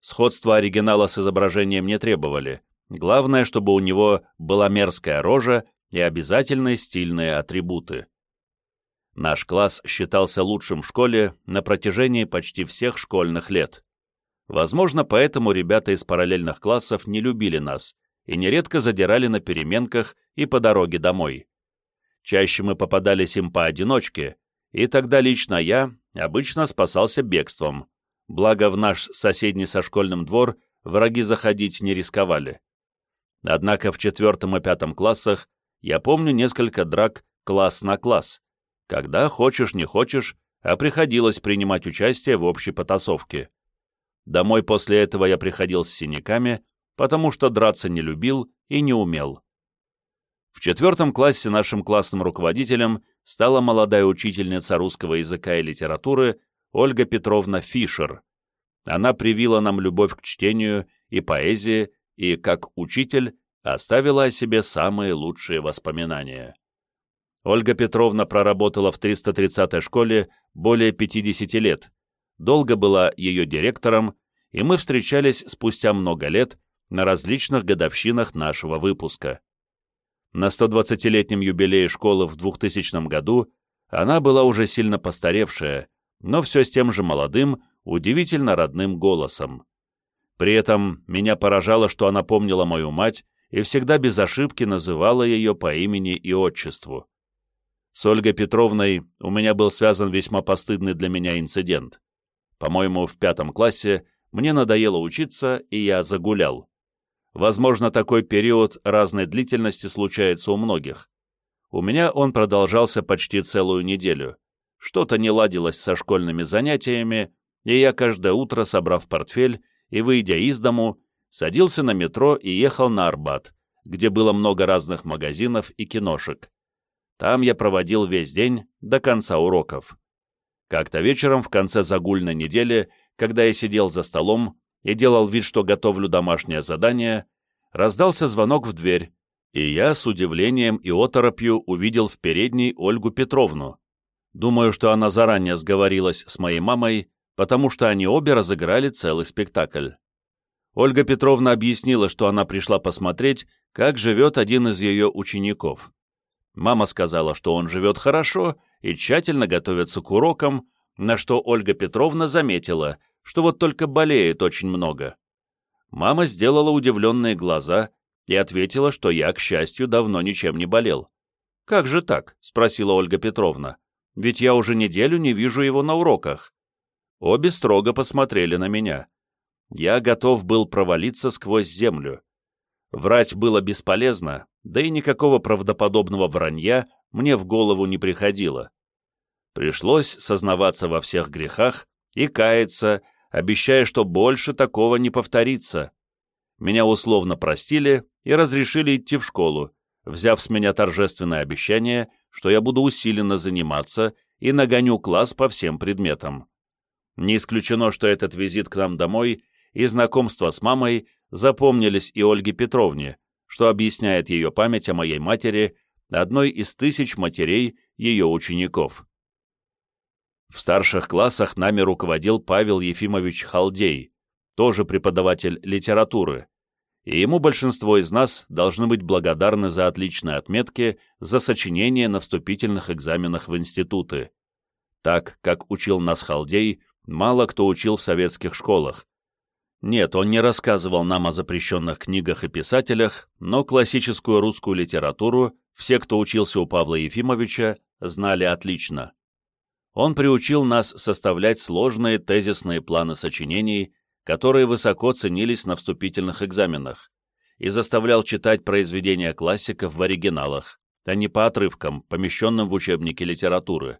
Speaker 1: Сходства оригинала с изображением не требовали. Главное, чтобы у него была мерзкая рожа и обязательные стильные атрибуты. Наш класс считался лучшим в школе на протяжении почти всех школьных лет. Возможно, поэтому ребята из параллельных классов не любили нас и нередко задирали на переменках и по дороге домой. Чаще мы попадались им поодиночке, и тогда лично я обычно спасался бегством, благо в наш соседний со школьным двор враги заходить не рисковали. Однако в четвертом и пятом классах я помню несколько драк класс на класс, когда хочешь не хочешь, а приходилось принимать участие в общей потасовке. Домой после этого я приходил с синяками, потому что драться не любил и не умел. В четвертом классе нашим классным руководителем стала молодая учительница русского языка и литературы Ольга Петровна Фишер. Она привила нам любовь к чтению и поэзии и, как учитель, оставила о себе самые лучшие воспоминания. Ольга Петровна проработала в 330-й школе более 50 лет, долго была ее директором, и мы встречались спустя много лет на различных годовщинах нашего выпуска. На 120-летнем юбилее школы в 2000 году она была уже сильно постаревшая, но все с тем же молодым, удивительно родным голосом. При этом меня поражало, что она помнила мою мать и всегда без ошибки называла ее по имени и отчеству. С Ольгой Петровной у меня был связан весьма постыдный для меня инцидент. По-моему, в пятом классе мне надоело учиться, и я загулял. Возможно, такой период разной длительности случается у многих. У меня он продолжался почти целую неделю. Что-то не ладилось со школьными занятиями, и я каждое утро, собрав портфель и выйдя из дому, садился на метро и ехал на Арбат, где было много разных магазинов и киношек. Там я проводил весь день до конца уроков. Как-то вечером в конце загульной недели, когда я сидел за столом и делал вид, что готовлю домашнее задание, раздался звонок в дверь, и я с удивлением и оторопью увидел в передней Ольгу Петровну. Думаю, что она заранее сговорилась с моей мамой, потому что они обе разыграли целый спектакль. Ольга Петровна объяснила, что она пришла посмотреть, как живет один из ее учеников. Мама сказала, что он живет хорошо и тщательно готовится к урокам, на что Ольга Петровна заметила, что вот только болеет очень много. Мама сделала удивленные глаза и ответила, что я, к счастью, давно ничем не болел. «Как же так?» — спросила Ольга Петровна. «Ведь я уже неделю не вижу его на уроках». Обе строго посмотрели на меня. Я готов был провалиться сквозь землю. Врать было бесполезно, да и никакого правдоподобного вранья мне в голову не приходило. Пришлось сознаваться во всех грехах и каяться, обещая, что больше такого не повторится. Меня условно простили и разрешили идти в школу, взяв с меня торжественное обещание, что я буду усиленно заниматься и нагоню класс по всем предметам. Не исключено, что этот визит к нам домой и знакомство с мамой запомнились и Ольге Петровне, что объясняет ее память о моей матери, одной из тысяч матерей ее учеников. В старших классах нами руководил Павел Ефимович Халдей, тоже преподаватель литературы, и ему большинство из нас должны быть благодарны за отличные отметки за сочинение на вступительных экзаменах в институты. Так, как учил нас Халдей, мало кто учил в советских школах, нет, он не рассказывал нам о запрещенных книгах и писателях, но классическую русскую литературу все, кто учился у Павла Ефимовича, знали отлично. Он приучил нас составлять сложные тезисные планы сочинений, которые высоко ценились на вступительных экзаменах, и заставлял читать произведения классиков в оригиналах, а не по отрывкам, помещенным в учебнике литературы.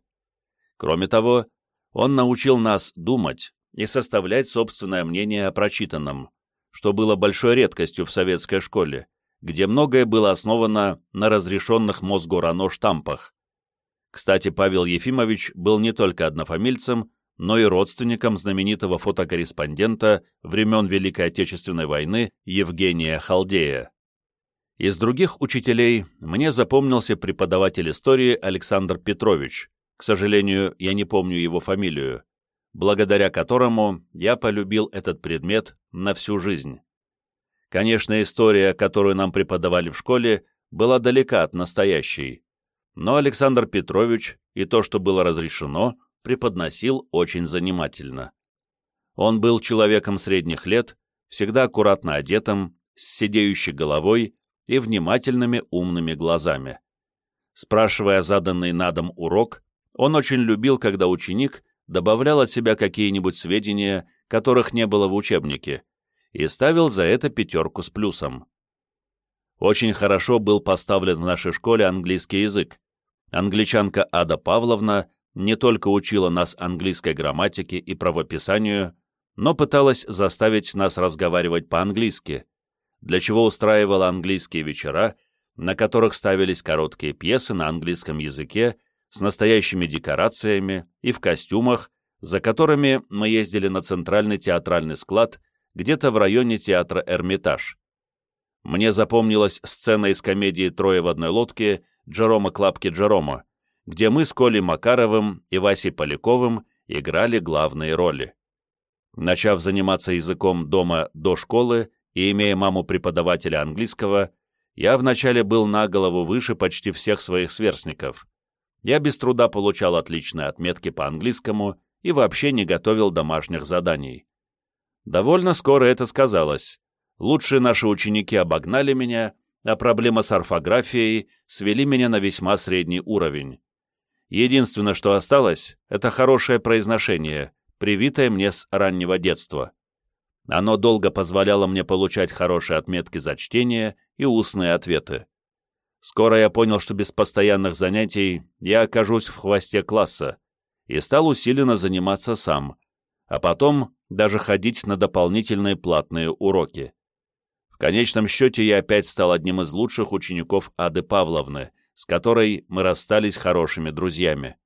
Speaker 1: Кроме того, он научил нас думать, и составлять собственное мнение о прочитанном, что было большой редкостью в советской школе, где многое было основано на разрешенных мозгу рано штампах. Кстати, Павел Ефимович был не только однофамильцем, но и родственником знаменитого фотокорреспондента времен Великой Отечественной войны Евгения Халдея. Из других учителей мне запомнился преподаватель истории Александр Петрович. К сожалению, я не помню его фамилию благодаря которому я полюбил этот предмет на всю жизнь. Конечно, история, которую нам преподавали в школе, была далека от настоящей, но Александр Петрович и то, что было разрешено, преподносил очень занимательно. Он был человеком средних лет, всегда аккуратно одетым, с сидеющей головой и внимательными умными глазами. Спрашивая заданный на дом урок, он очень любил, когда ученик добавлял от себя какие-нибудь сведения, которых не было в учебнике, и ставил за это пятерку с плюсом. Очень хорошо был поставлен в нашей школе английский язык. Англичанка Ада Павловна не только учила нас английской грамматике и правописанию, но пыталась заставить нас разговаривать по-английски, для чего устраивала английские вечера, на которых ставились короткие пьесы на английском языке с настоящими декорациями и в костюмах, за которыми мы ездили на центральный театральный склад где-то в районе театра «Эрмитаж». Мне запомнилась сцена из комедии «Трое в одной лодке» Джерома Клапки Джерома, где мы с Колей Макаровым и Васей Поляковым играли главные роли. Начав заниматься языком дома до школы и имея маму преподавателя английского, я вначале был на голову выше почти всех своих сверстников, я без труда получал отличные отметки по английскому и вообще не готовил домашних заданий. Довольно скоро это сказалось. Лучшие наши ученики обогнали меня, а проблема с орфографией свели меня на весьма средний уровень. Единственное, что осталось, это хорошее произношение, привитое мне с раннего детства. Оно долго позволяло мне получать хорошие отметки за чтение и устные ответы. Скоро я понял, что без постоянных занятий я окажусь в хвосте класса, и стал усиленно заниматься сам, а потом даже ходить на дополнительные платные уроки. В конечном счете я опять стал одним из лучших учеников Ады Павловны, с которой мы расстались хорошими друзьями.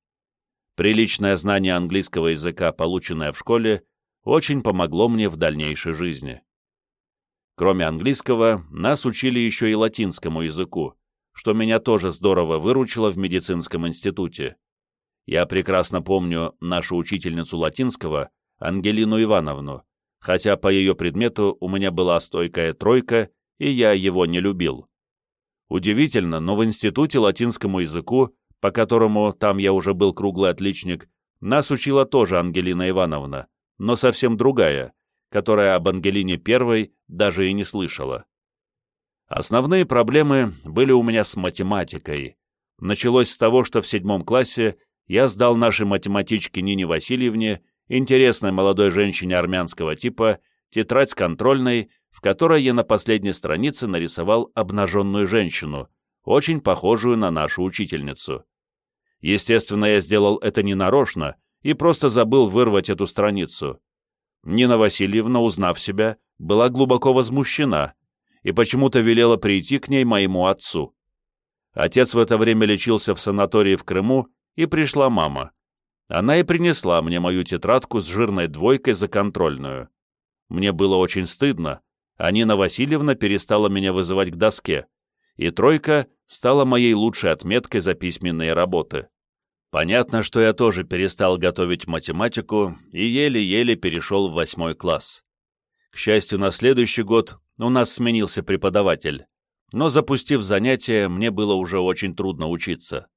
Speaker 1: Приличное знание английского языка, полученное в школе, очень помогло мне в дальнейшей жизни. Кроме английского, нас учили еще и латинскому языку, что меня тоже здорово выручило в медицинском институте. Я прекрасно помню нашу учительницу латинского, Ангелину Ивановну, хотя по ее предмету у меня была стойкая тройка, и я его не любил. Удивительно, но в институте латинскому языку, по которому там я уже был круглый отличник, нас учила тоже Ангелина Ивановна, но совсем другая, которая об Ангелине Первой даже и не слышала. Основные проблемы были у меня с математикой. Началось с того, что в седьмом классе я сдал нашей математичке Нине Васильевне, интересной молодой женщине армянского типа, тетрадь с контрольной, в которой я на последней странице нарисовал обнаженную женщину, очень похожую на нашу учительницу. Естественно, я сделал это не нарочно и просто забыл вырвать эту страницу. Нина Васильевна, узнав себя, была глубоко возмущена и почему-то велела прийти к ней моему отцу. Отец в это время лечился в санатории в Крыму, и пришла мама. Она и принесла мне мою тетрадку с жирной двойкой за контрольную. Мне было очень стыдно, а Нина Васильевна перестала меня вызывать к доске, и тройка стала моей лучшей отметкой за письменные работы. Понятно, что я тоже перестал готовить математику и еле-еле перешел в восьмой класс. К счастью, на следующий год у нас сменился преподаватель, но запустив занятия, мне было уже очень трудно учиться.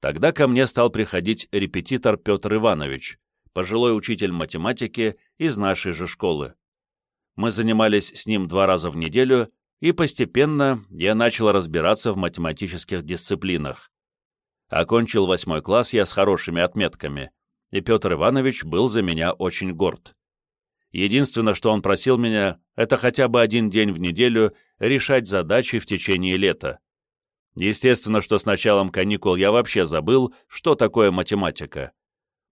Speaker 1: Тогда ко мне стал приходить репетитор Петр Иванович, пожилой учитель математики из нашей же школы. Мы занимались с ним два раза в неделю, и постепенно я начал разбираться в математических дисциплинах. Окончил восьмой класс я с хорошими отметками, и Петр Иванович был за меня очень горд. Единственное, что он просил меня, это хотя бы один день в неделю решать задачи в течение лета. Естественно, что с началом каникул я вообще забыл, что такое математика.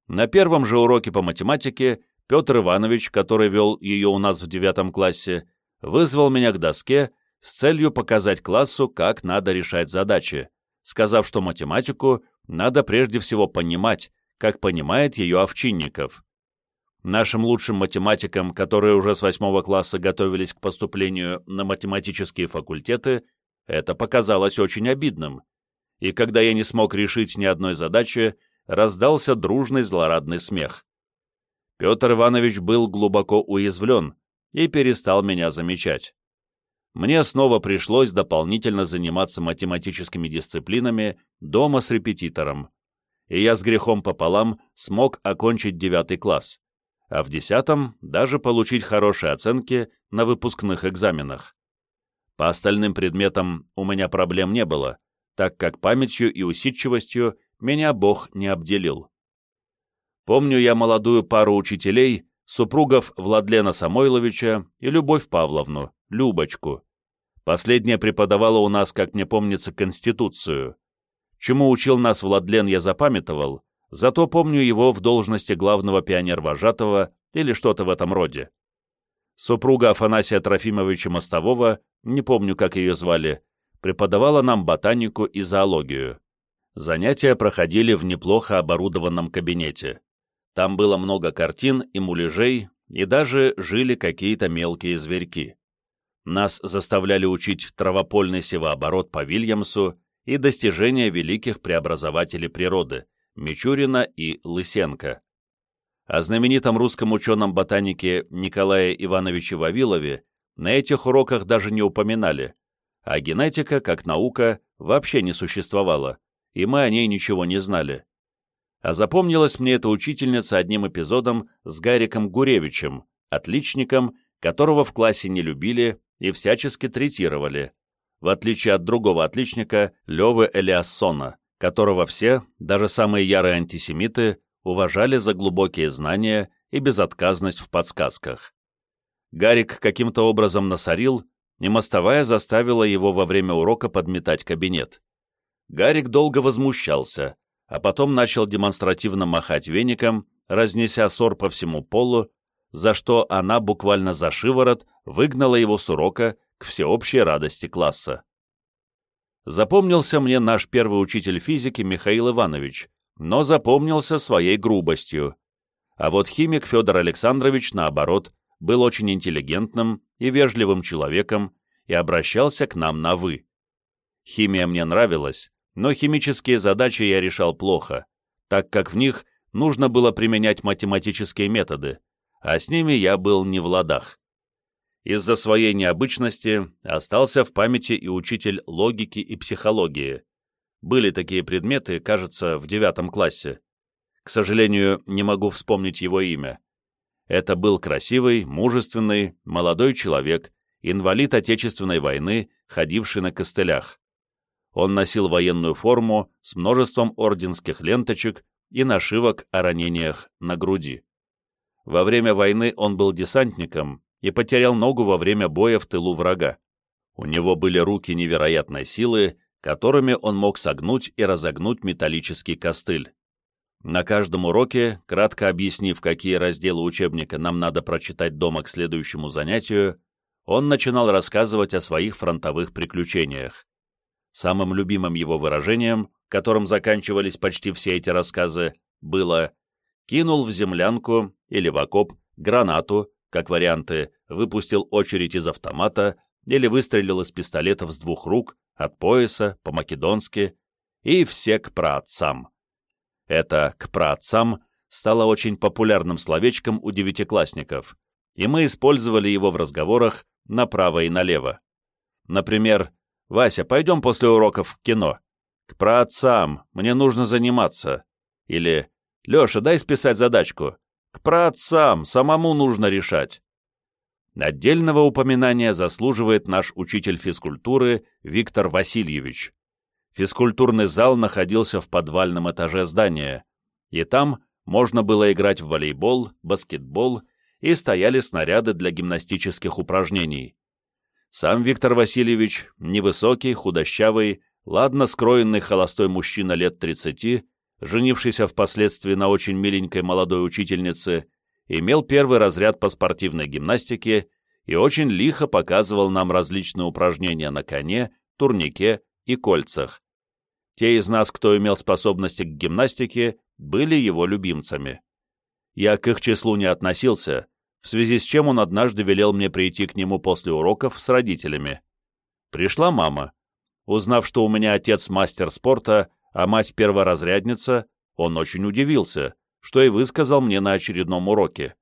Speaker 1: На первом же уроке по математике Петр Иванович, который вел ее у нас в девятом классе, вызвал меня к доске с целью показать классу, как надо решать задачи сказав, что математику надо прежде всего понимать, как понимает ее Овчинников. Нашим лучшим математикам, которые уже с восьмого класса готовились к поступлению на математические факультеты, это показалось очень обидным. И когда я не смог решить ни одной задачи, раздался дружный злорадный смех. Петр Иванович был глубоко уязвлен и перестал меня замечать мне снова пришлось дополнительно заниматься математическими дисциплинами дома с репетитором, и я с грехом пополам смог окончить девятый класс, а в десятом даже получить хорошие оценки на выпускных экзаменах. По остальным предметам у меня проблем не было, так как памятью и усидчивостью меня Бог не обделил. Помню я молодую пару учителей, супругов Владлена Самойловича и Любовь Павловну, Любочку, Последняя преподавала у нас, как мне помнится, Конституцию. Чему учил нас Владлен, я запамятовал, зато помню его в должности главного пионер-вожатого или что-то в этом роде. Супруга Афанасия Трофимовича Мостового, не помню, как ее звали, преподавала нам ботанику и зоологию. Занятия проходили в неплохо оборудованном кабинете. Там было много картин и муляжей, и даже жили какие-то мелкие зверьки. Нас заставляли учить травопольный севооборот по Вильямсу и достижения великих преобразователей природы Мичурина и Лысенко. О знаменитом русском ученом-ботанике Николае Ивановиче Вавилове на этих уроках даже не упоминали, а генетика, как наука, вообще не существовала, и мы о ней ничего не знали. А запомнилась мне эта учительница одним эпизодом с Гариком Гуревичем, отличником, которого в классе не любили и всячески третировали, в отличие от другого отличника Левы Элиассона, которого все, даже самые ярые антисемиты, уважали за глубокие знания и безотказность в подсказках. Гарик каким-то образом насорил, и мостовая заставила его во время урока подметать кабинет. Гарик долго возмущался, а потом начал демонстративно махать веником, разнеся ссор по всему полу за что она буквально за шиворот выгнала его с урока к всеобщей радости класса. Запомнился мне наш первый учитель физики Михаил Иванович, но запомнился своей грубостью. А вот химик Федор Александрович, наоборот, был очень интеллигентным и вежливым человеком и обращался к нам на «вы». Химия мне нравилась, но химические задачи я решал плохо, так как в них нужно было применять математические методы, а с ними я был не в ладах. Из-за своей необычности остался в памяти и учитель логики и психологии. Были такие предметы, кажется, в девятом классе. К сожалению, не могу вспомнить его имя. Это был красивый, мужественный, молодой человек, инвалид Отечественной войны, ходивший на костылях. Он носил военную форму с множеством орденских ленточек и нашивок о ранениях на груди. Во время войны он был десантником и потерял ногу во время боя в тылу врага. У него были руки невероятной силы, которыми он мог согнуть и разогнуть металлический костыль. На каждом уроке, кратко объяснив, какие разделы учебника нам надо прочитать дома к следующему занятию, он начинал рассказывать о своих фронтовых приключениях. Самым любимым его выражением, которым заканчивались почти все эти рассказы, было «кинул в землянку или в окоп гранату, как варианты, выпустил очередь из автомата или выстрелил из пистолетов с двух рук, от пояса, по-македонски, и все к праотцам». Это «к праотцам» стало очень популярным словечком у девятиклассников, и мы использовали его в разговорах направо и налево. Например, «Вася, пойдем после уроков в кино». «К праотцам, мне нужно заниматься». Или «Леша, дай списать задачку». «К праотцам, самому нужно решать». Отдельного упоминания заслуживает наш учитель физкультуры Виктор Васильевич. Физкультурный зал находился в подвальном этаже здания, и там можно было играть в волейбол, баскетбол и стояли снаряды для гимнастических упражнений. Сам Виктор Васильевич, невысокий, худощавый, ладно скроенный холостой мужчина лет 30, женившийся впоследствии на очень миленькой молодой учительнице, имел первый разряд по спортивной гимнастике и очень лихо показывал нам различные упражнения на коне, турнике и кольцах. Те из нас, кто имел способности к гимнастике, были его любимцами. Я к их числу не относился, в связи с чем он однажды велел мне прийти к нему после уроков с родителями. Пришла мама. Узнав, что у меня отец мастер спорта, а мать перворазрядница, он очень удивился, что и высказал мне на очередном уроке.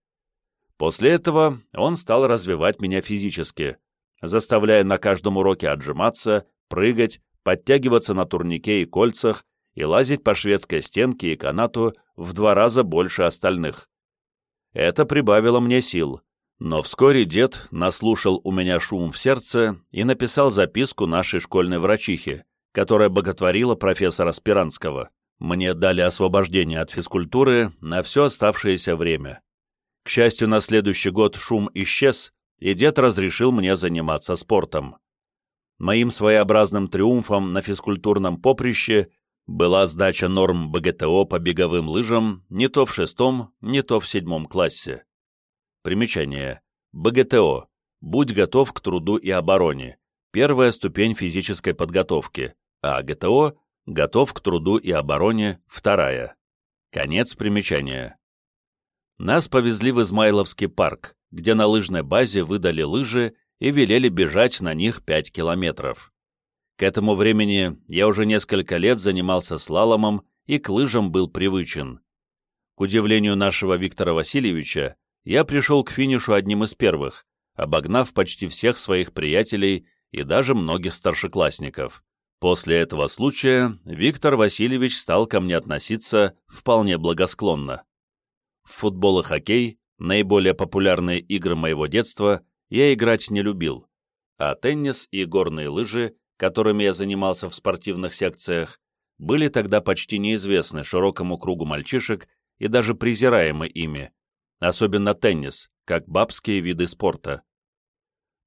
Speaker 1: После этого он стал развивать меня физически, заставляя на каждом уроке отжиматься, прыгать, подтягиваться на турнике и кольцах и лазить по шведской стенке и канату в два раза больше остальных. Это прибавило мне сил. Но вскоре дед наслушал у меня шум в сердце и написал записку нашей школьной врачихе, которая боготворила профессора Спиранского. Мне дали освобождение от физкультуры на все оставшееся время. К счастью, на следующий год шум исчез, и дед разрешил мне заниматься спортом. Моим своеобразным триумфом на физкультурном поприще была сдача норм БГТО по беговым лыжам не то в шестом, не то в седьмом классе. Примечание. БГТО. Будь готов к труду и обороне. Первая ступень физической подготовки. А ГТО. Готов к труду и обороне. Вторая. Конец примечания. Нас повезли в Измайловский парк, где на лыжной базе выдали лыжи и велели бежать на них 5 километров. К этому времени я уже несколько лет занимался слаломом и к лыжам был привычен. К удивлению нашего Виктора Васильевича, я пришел к финишу одним из первых, обогнав почти всех своих приятелей и даже многих старшеклассников. После этого случая Виктор Васильевич стал ко мне относиться вполне благосклонно. В футбол и хоккей, наиболее популярные игры моего детства, я играть не любил, а теннис и горные лыжи которыми я занимался в спортивных секциях, были тогда почти неизвестны широкому кругу мальчишек и даже презираемы ими, особенно теннис, как бабские виды спорта.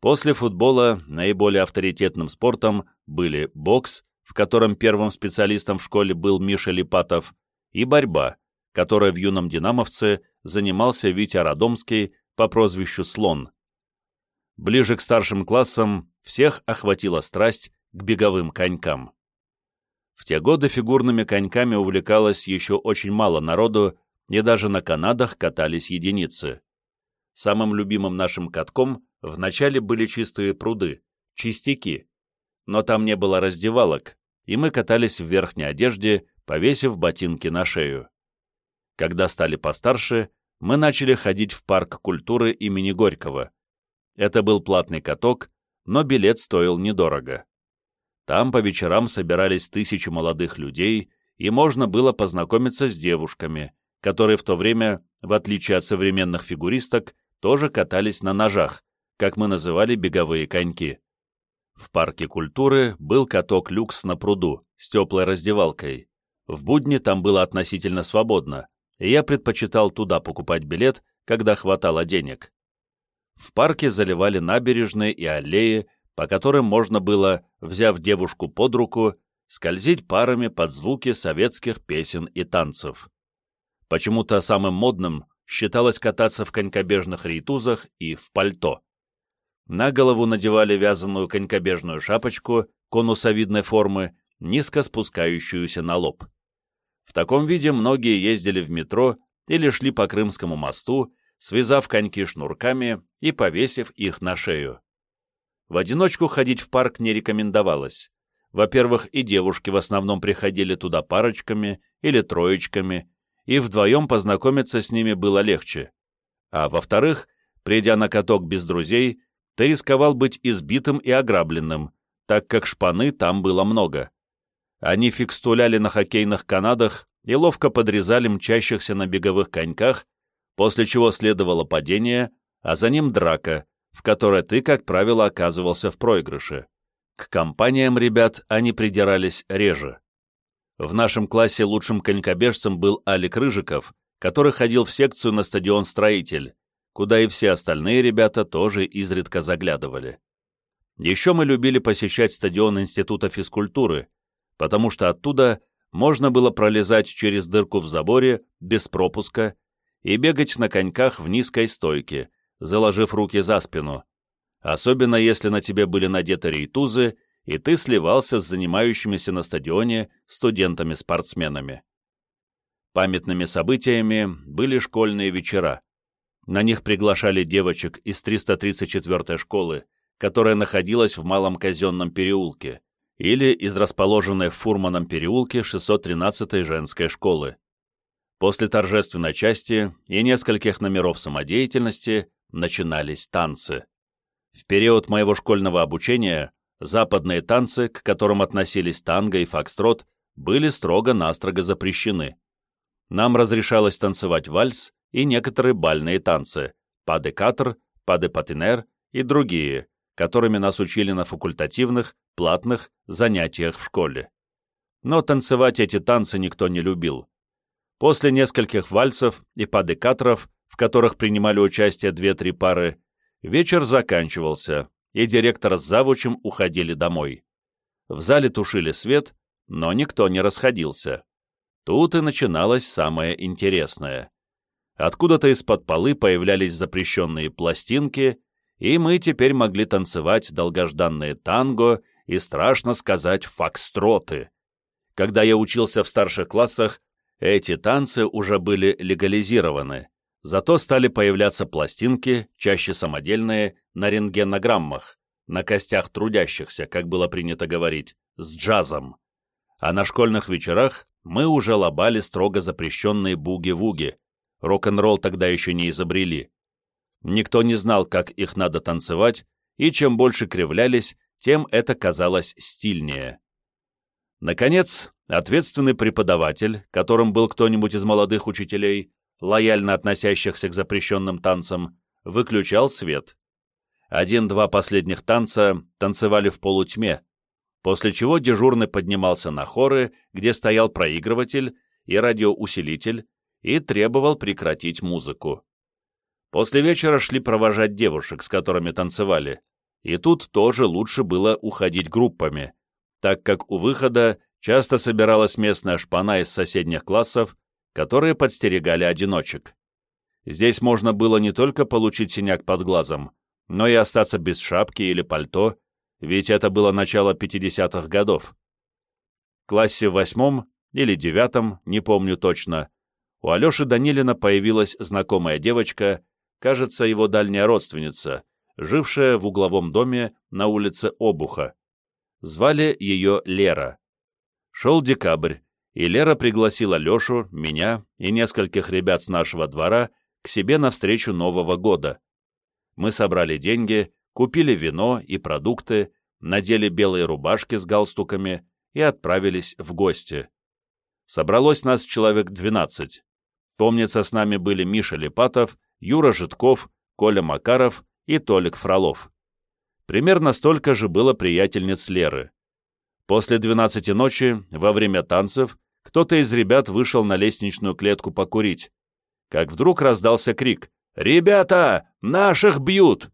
Speaker 1: После футбола наиболее авторитетным спортом были бокс, в котором первым специалистом в школе был Миша Липатов, и борьба, которой в юном «Динамовце» занимался Витя Радомский по прозвищу «Слон». Ближе к старшим классам всех охватила страсть к беговым конькам. В те годы фигурными коньками увлекалось еще очень мало народу, и даже на канадах катались единицы. Самым любимым нашим катком вначале были чистые пруды, чистяки, но там не было раздевалок, и мы катались в верхней одежде, повесив ботинки на шею. Когда стали постарше, мы начали ходить в парк культуры имени Горького. Это был платный каток, но билет стоил недорого. Там по вечерам собирались тысячи молодых людей, и можно было познакомиться с девушками, которые в то время, в отличие от современных фигуристок, тоже катались на ножах, как мы называли беговые коньки. В парке культуры был каток люкс на пруду с теплой раздевалкой. В будни там было относительно свободно, и я предпочитал туда покупать билет, когда хватало денег. В парке заливали набережные и аллеи, по которым можно было, взяв девушку под руку, скользить парами под звуки советских песен и танцев. Почему-то самым модным считалось кататься в конькобежных рейтузах и в пальто. На голову надевали вязаную конькобежную шапочку конусовидной формы, низко спускающуюся на лоб. В таком виде многие ездили в метро или шли по Крымскому мосту, связав коньки шнурками и повесив их на шею. В одиночку ходить в парк не рекомендовалось. Во-первых, и девушки в основном приходили туда парочками или троечками, и вдвоем познакомиться с ними было легче. А во-вторых, придя на каток без друзей, ты рисковал быть избитым и ограбленным, так как шпаны там было много. Они фикстуляли на хоккейных канадах и ловко подрезали мчащихся на беговых коньках, после чего следовало падение, а за ним драка, в которой ты, как правило, оказывался в проигрыше. К компаниям ребят они придирались реже. В нашем классе лучшим конькобежцем был Алик Рыжиков, который ходил в секцию на стадион «Строитель», куда и все остальные ребята тоже изредка заглядывали. Еще мы любили посещать стадион Института физкультуры, потому что оттуда можно было пролезать через дырку в заборе без пропуска и бегать на коньках в низкой стойке, заложив руки за спину, особенно если на тебе были надеты рейтузы и ты сливался с занимающимися на стадионе студентами-спортсменами. Памятными событиями были школьные вечера. На них приглашали девочек из 334-й школы, которая находилась в Малом Казенном переулке, или из расположенной в Фурманом переулке 613-й женской школы. После торжественной части и нескольких номеров самодеятельности начинались танцы. В период моего школьного обучения западные танцы, к которым относились танго и фокстрот, были строго-настрого запрещены. Нам разрешалось танцевать вальс и некоторые бальные танцы, паде-катр, паде-патинер и другие, которыми нас учили на факультативных, платных занятиях в школе. Но танцевать эти танцы никто не любил. После нескольких вальсов и паде-катров, в которых принимали участие две-три пары, вечер заканчивался, и директор с завучем уходили домой. В зале тушили свет, но никто не расходился. Тут и начиналось самое интересное. Откуда-то из-под полы появлялись запрещенные пластинки, и мы теперь могли танцевать долгожданные танго и, страшно сказать, фокстроты. Когда я учился в старших классах, эти танцы уже были легализированы, зато стали появляться пластинки, чаще самодельные, на рентгенограммах, на костях трудящихся, как было принято говорить, с джазом. А на школьных вечерах мы уже лобали строго запрещенные буги-вуги. Рок-н-ролл тогда еще не изобрели. Никто не знал, как их надо танцевать, и чем больше кривлялись, тем это казалось стильнее. Наконец, ответственный преподаватель, которым был кто-нибудь из молодых учителей, лояльно относящихся к запрещенным танцам, выключал свет. Один-два последних танца танцевали в полутьме, после чего дежурный поднимался на хоры, где стоял проигрыватель и радиоусилитель, и требовал прекратить музыку. После вечера шли провожать девушек, с которыми танцевали, и тут тоже лучше было уходить группами, так как у выхода часто собиралась местная шпана из соседних классов, которые подстерегали одиночек. Здесь можно было не только получить синяк под глазом, но и остаться без шапки или пальто, ведь это было начало 50-х годов. В классе восьмом или девятом, не помню точно, у Алеши Данилина появилась знакомая девочка, кажется, его дальняя родственница, жившая в угловом доме на улице Обуха. Звали ее Лера. Шел декабрь, и Лера пригласила Лешу, меня и нескольких ребят с нашего двора к себе на встречу Нового года. Мы собрали деньги, купили вино и продукты, надели белые рубашки с галстуками и отправились в гости. Собралось нас человек 12. Помнится, с нами были Миша Липатов, Юра Житков, Коля Макаров и Толик Фролов. Примерно столько же было приятельниц Леры. После 12 ночи, во время танцев, кто-то из ребят вышел на лестничную клетку покурить. Как вдруг раздался крик «Ребята! Наших бьют!»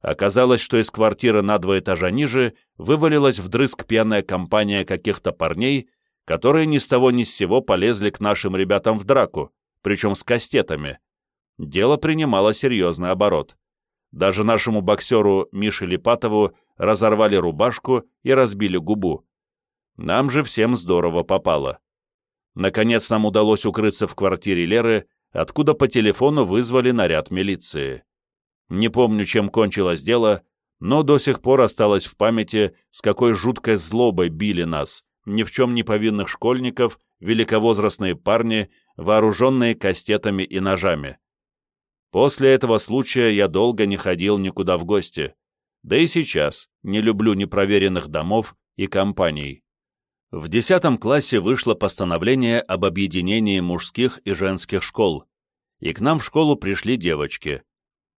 Speaker 1: Оказалось, что из квартиры на два этажа ниже вывалилась вдрызг пьяная компания каких-то парней, которые ни с того ни с сего полезли к нашим ребятам в драку, причем с кастетами. Дело принимало серьезный оборот. Даже нашему боксеру Мише Липатову разорвали рубашку и разбили губу. Нам же всем здорово попало. Наконец нам удалось укрыться в квартире Леры, откуда по телефону вызвали наряд милиции. Не помню, чем кончилось дело, но до сих пор осталось в памяти, с какой жуткой злобой били нас, ни в чем не повинных школьников, великовозрастные парни, вооруженные кастетами и ножами. После этого случая я долго не ходил никуда в гости. Да и сейчас не люблю непроверенных домов и компаний. В 10 классе вышло постановление об объединении мужских и женских школ, и к нам в школу пришли девочки.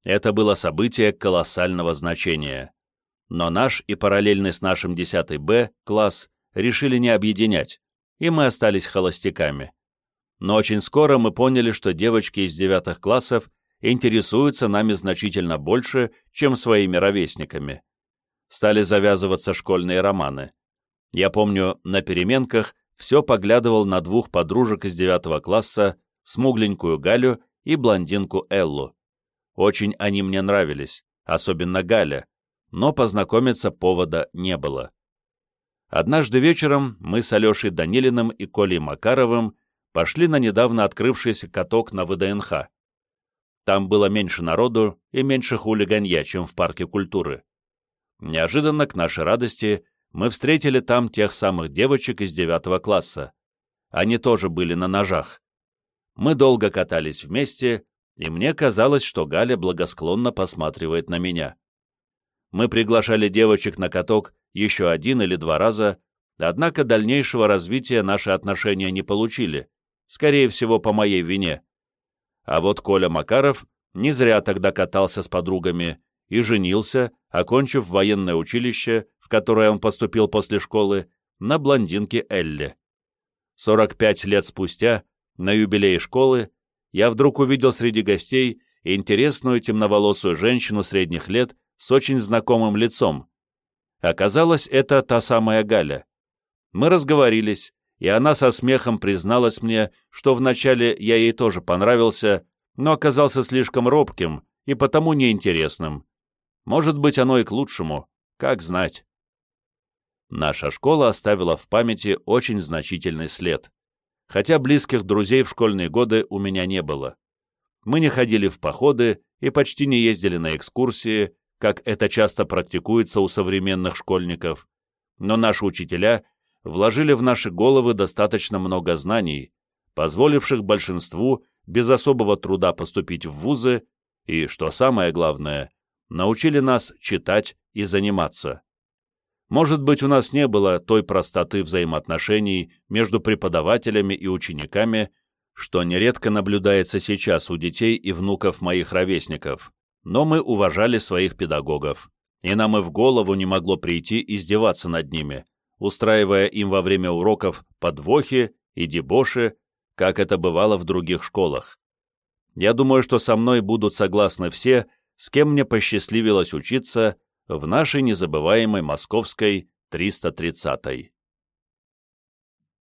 Speaker 1: Это было событие колоссального значения. Но наш и параллельный с нашим 10 Б класс решили не объединять, и мы остались холостяками. Но очень скоро мы поняли, что девочки из девятых классов интересуются нами значительно больше, чем своими ровесниками. Стали завязываться школьные романы. Я помню, на переменках все поглядывал на двух подружек из девятого класса, смугленькую Галю и блондинку Эллу. Очень они мне нравились, особенно Галя, но познакомиться повода не было. Однажды вечером мы с Алешей Данилиным и Колей Макаровым пошли на недавно открывшийся каток на ВДНХ. Там было меньше народу и меньше хулиганья, чем в парке культуры. Неожиданно, к нашей радости, мы встретили там тех самых девочек из девятого класса. Они тоже были на ножах. Мы долго катались вместе, и мне казалось, что Галя благосклонно посматривает на меня. Мы приглашали девочек на каток еще один или два раза, однако дальнейшего развития наши отношения не получили, скорее всего, по моей вине. А вот Коля Макаров не зря тогда катался с подругами и женился, окончив военное училище, в которое он поступил после школы, на блондинке Элле. 45 лет спустя, на юбилее школы, я вдруг увидел среди гостей интересную темноволосую женщину средних лет с очень знакомым лицом. Оказалось, это та самая Галя. Мы разговорились, и она со смехом призналась мне, что вначале я ей тоже понравился, но оказался слишком робким и потому неинтересным. Может быть, оно и к лучшему, как знать. Наша школа оставила в памяти очень значительный след. Хотя близких друзей в школьные годы у меня не было. Мы не ходили в походы и почти не ездили на экскурсии, как это часто практикуется у современных школьников, но наши учителя вложили в наши головы достаточно много знаний, позволивших большинству без особого труда поступить в вузы и, что самое главное, научили нас читать и заниматься. Может быть, у нас не было той простоты взаимоотношений между преподавателями и учениками, что нередко наблюдается сейчас у детей и внуков моих ровесников, но мы уважали своих педагогов, и нам и в голову не могло прийти издеваться над ними, устраивая им во время уроков подвохи и дебоши, как это бывало в других школах. Я думаю, что со мной будут согласны все, с кем мне посчастливилось учиться в нашей незабываемой московской 330-й.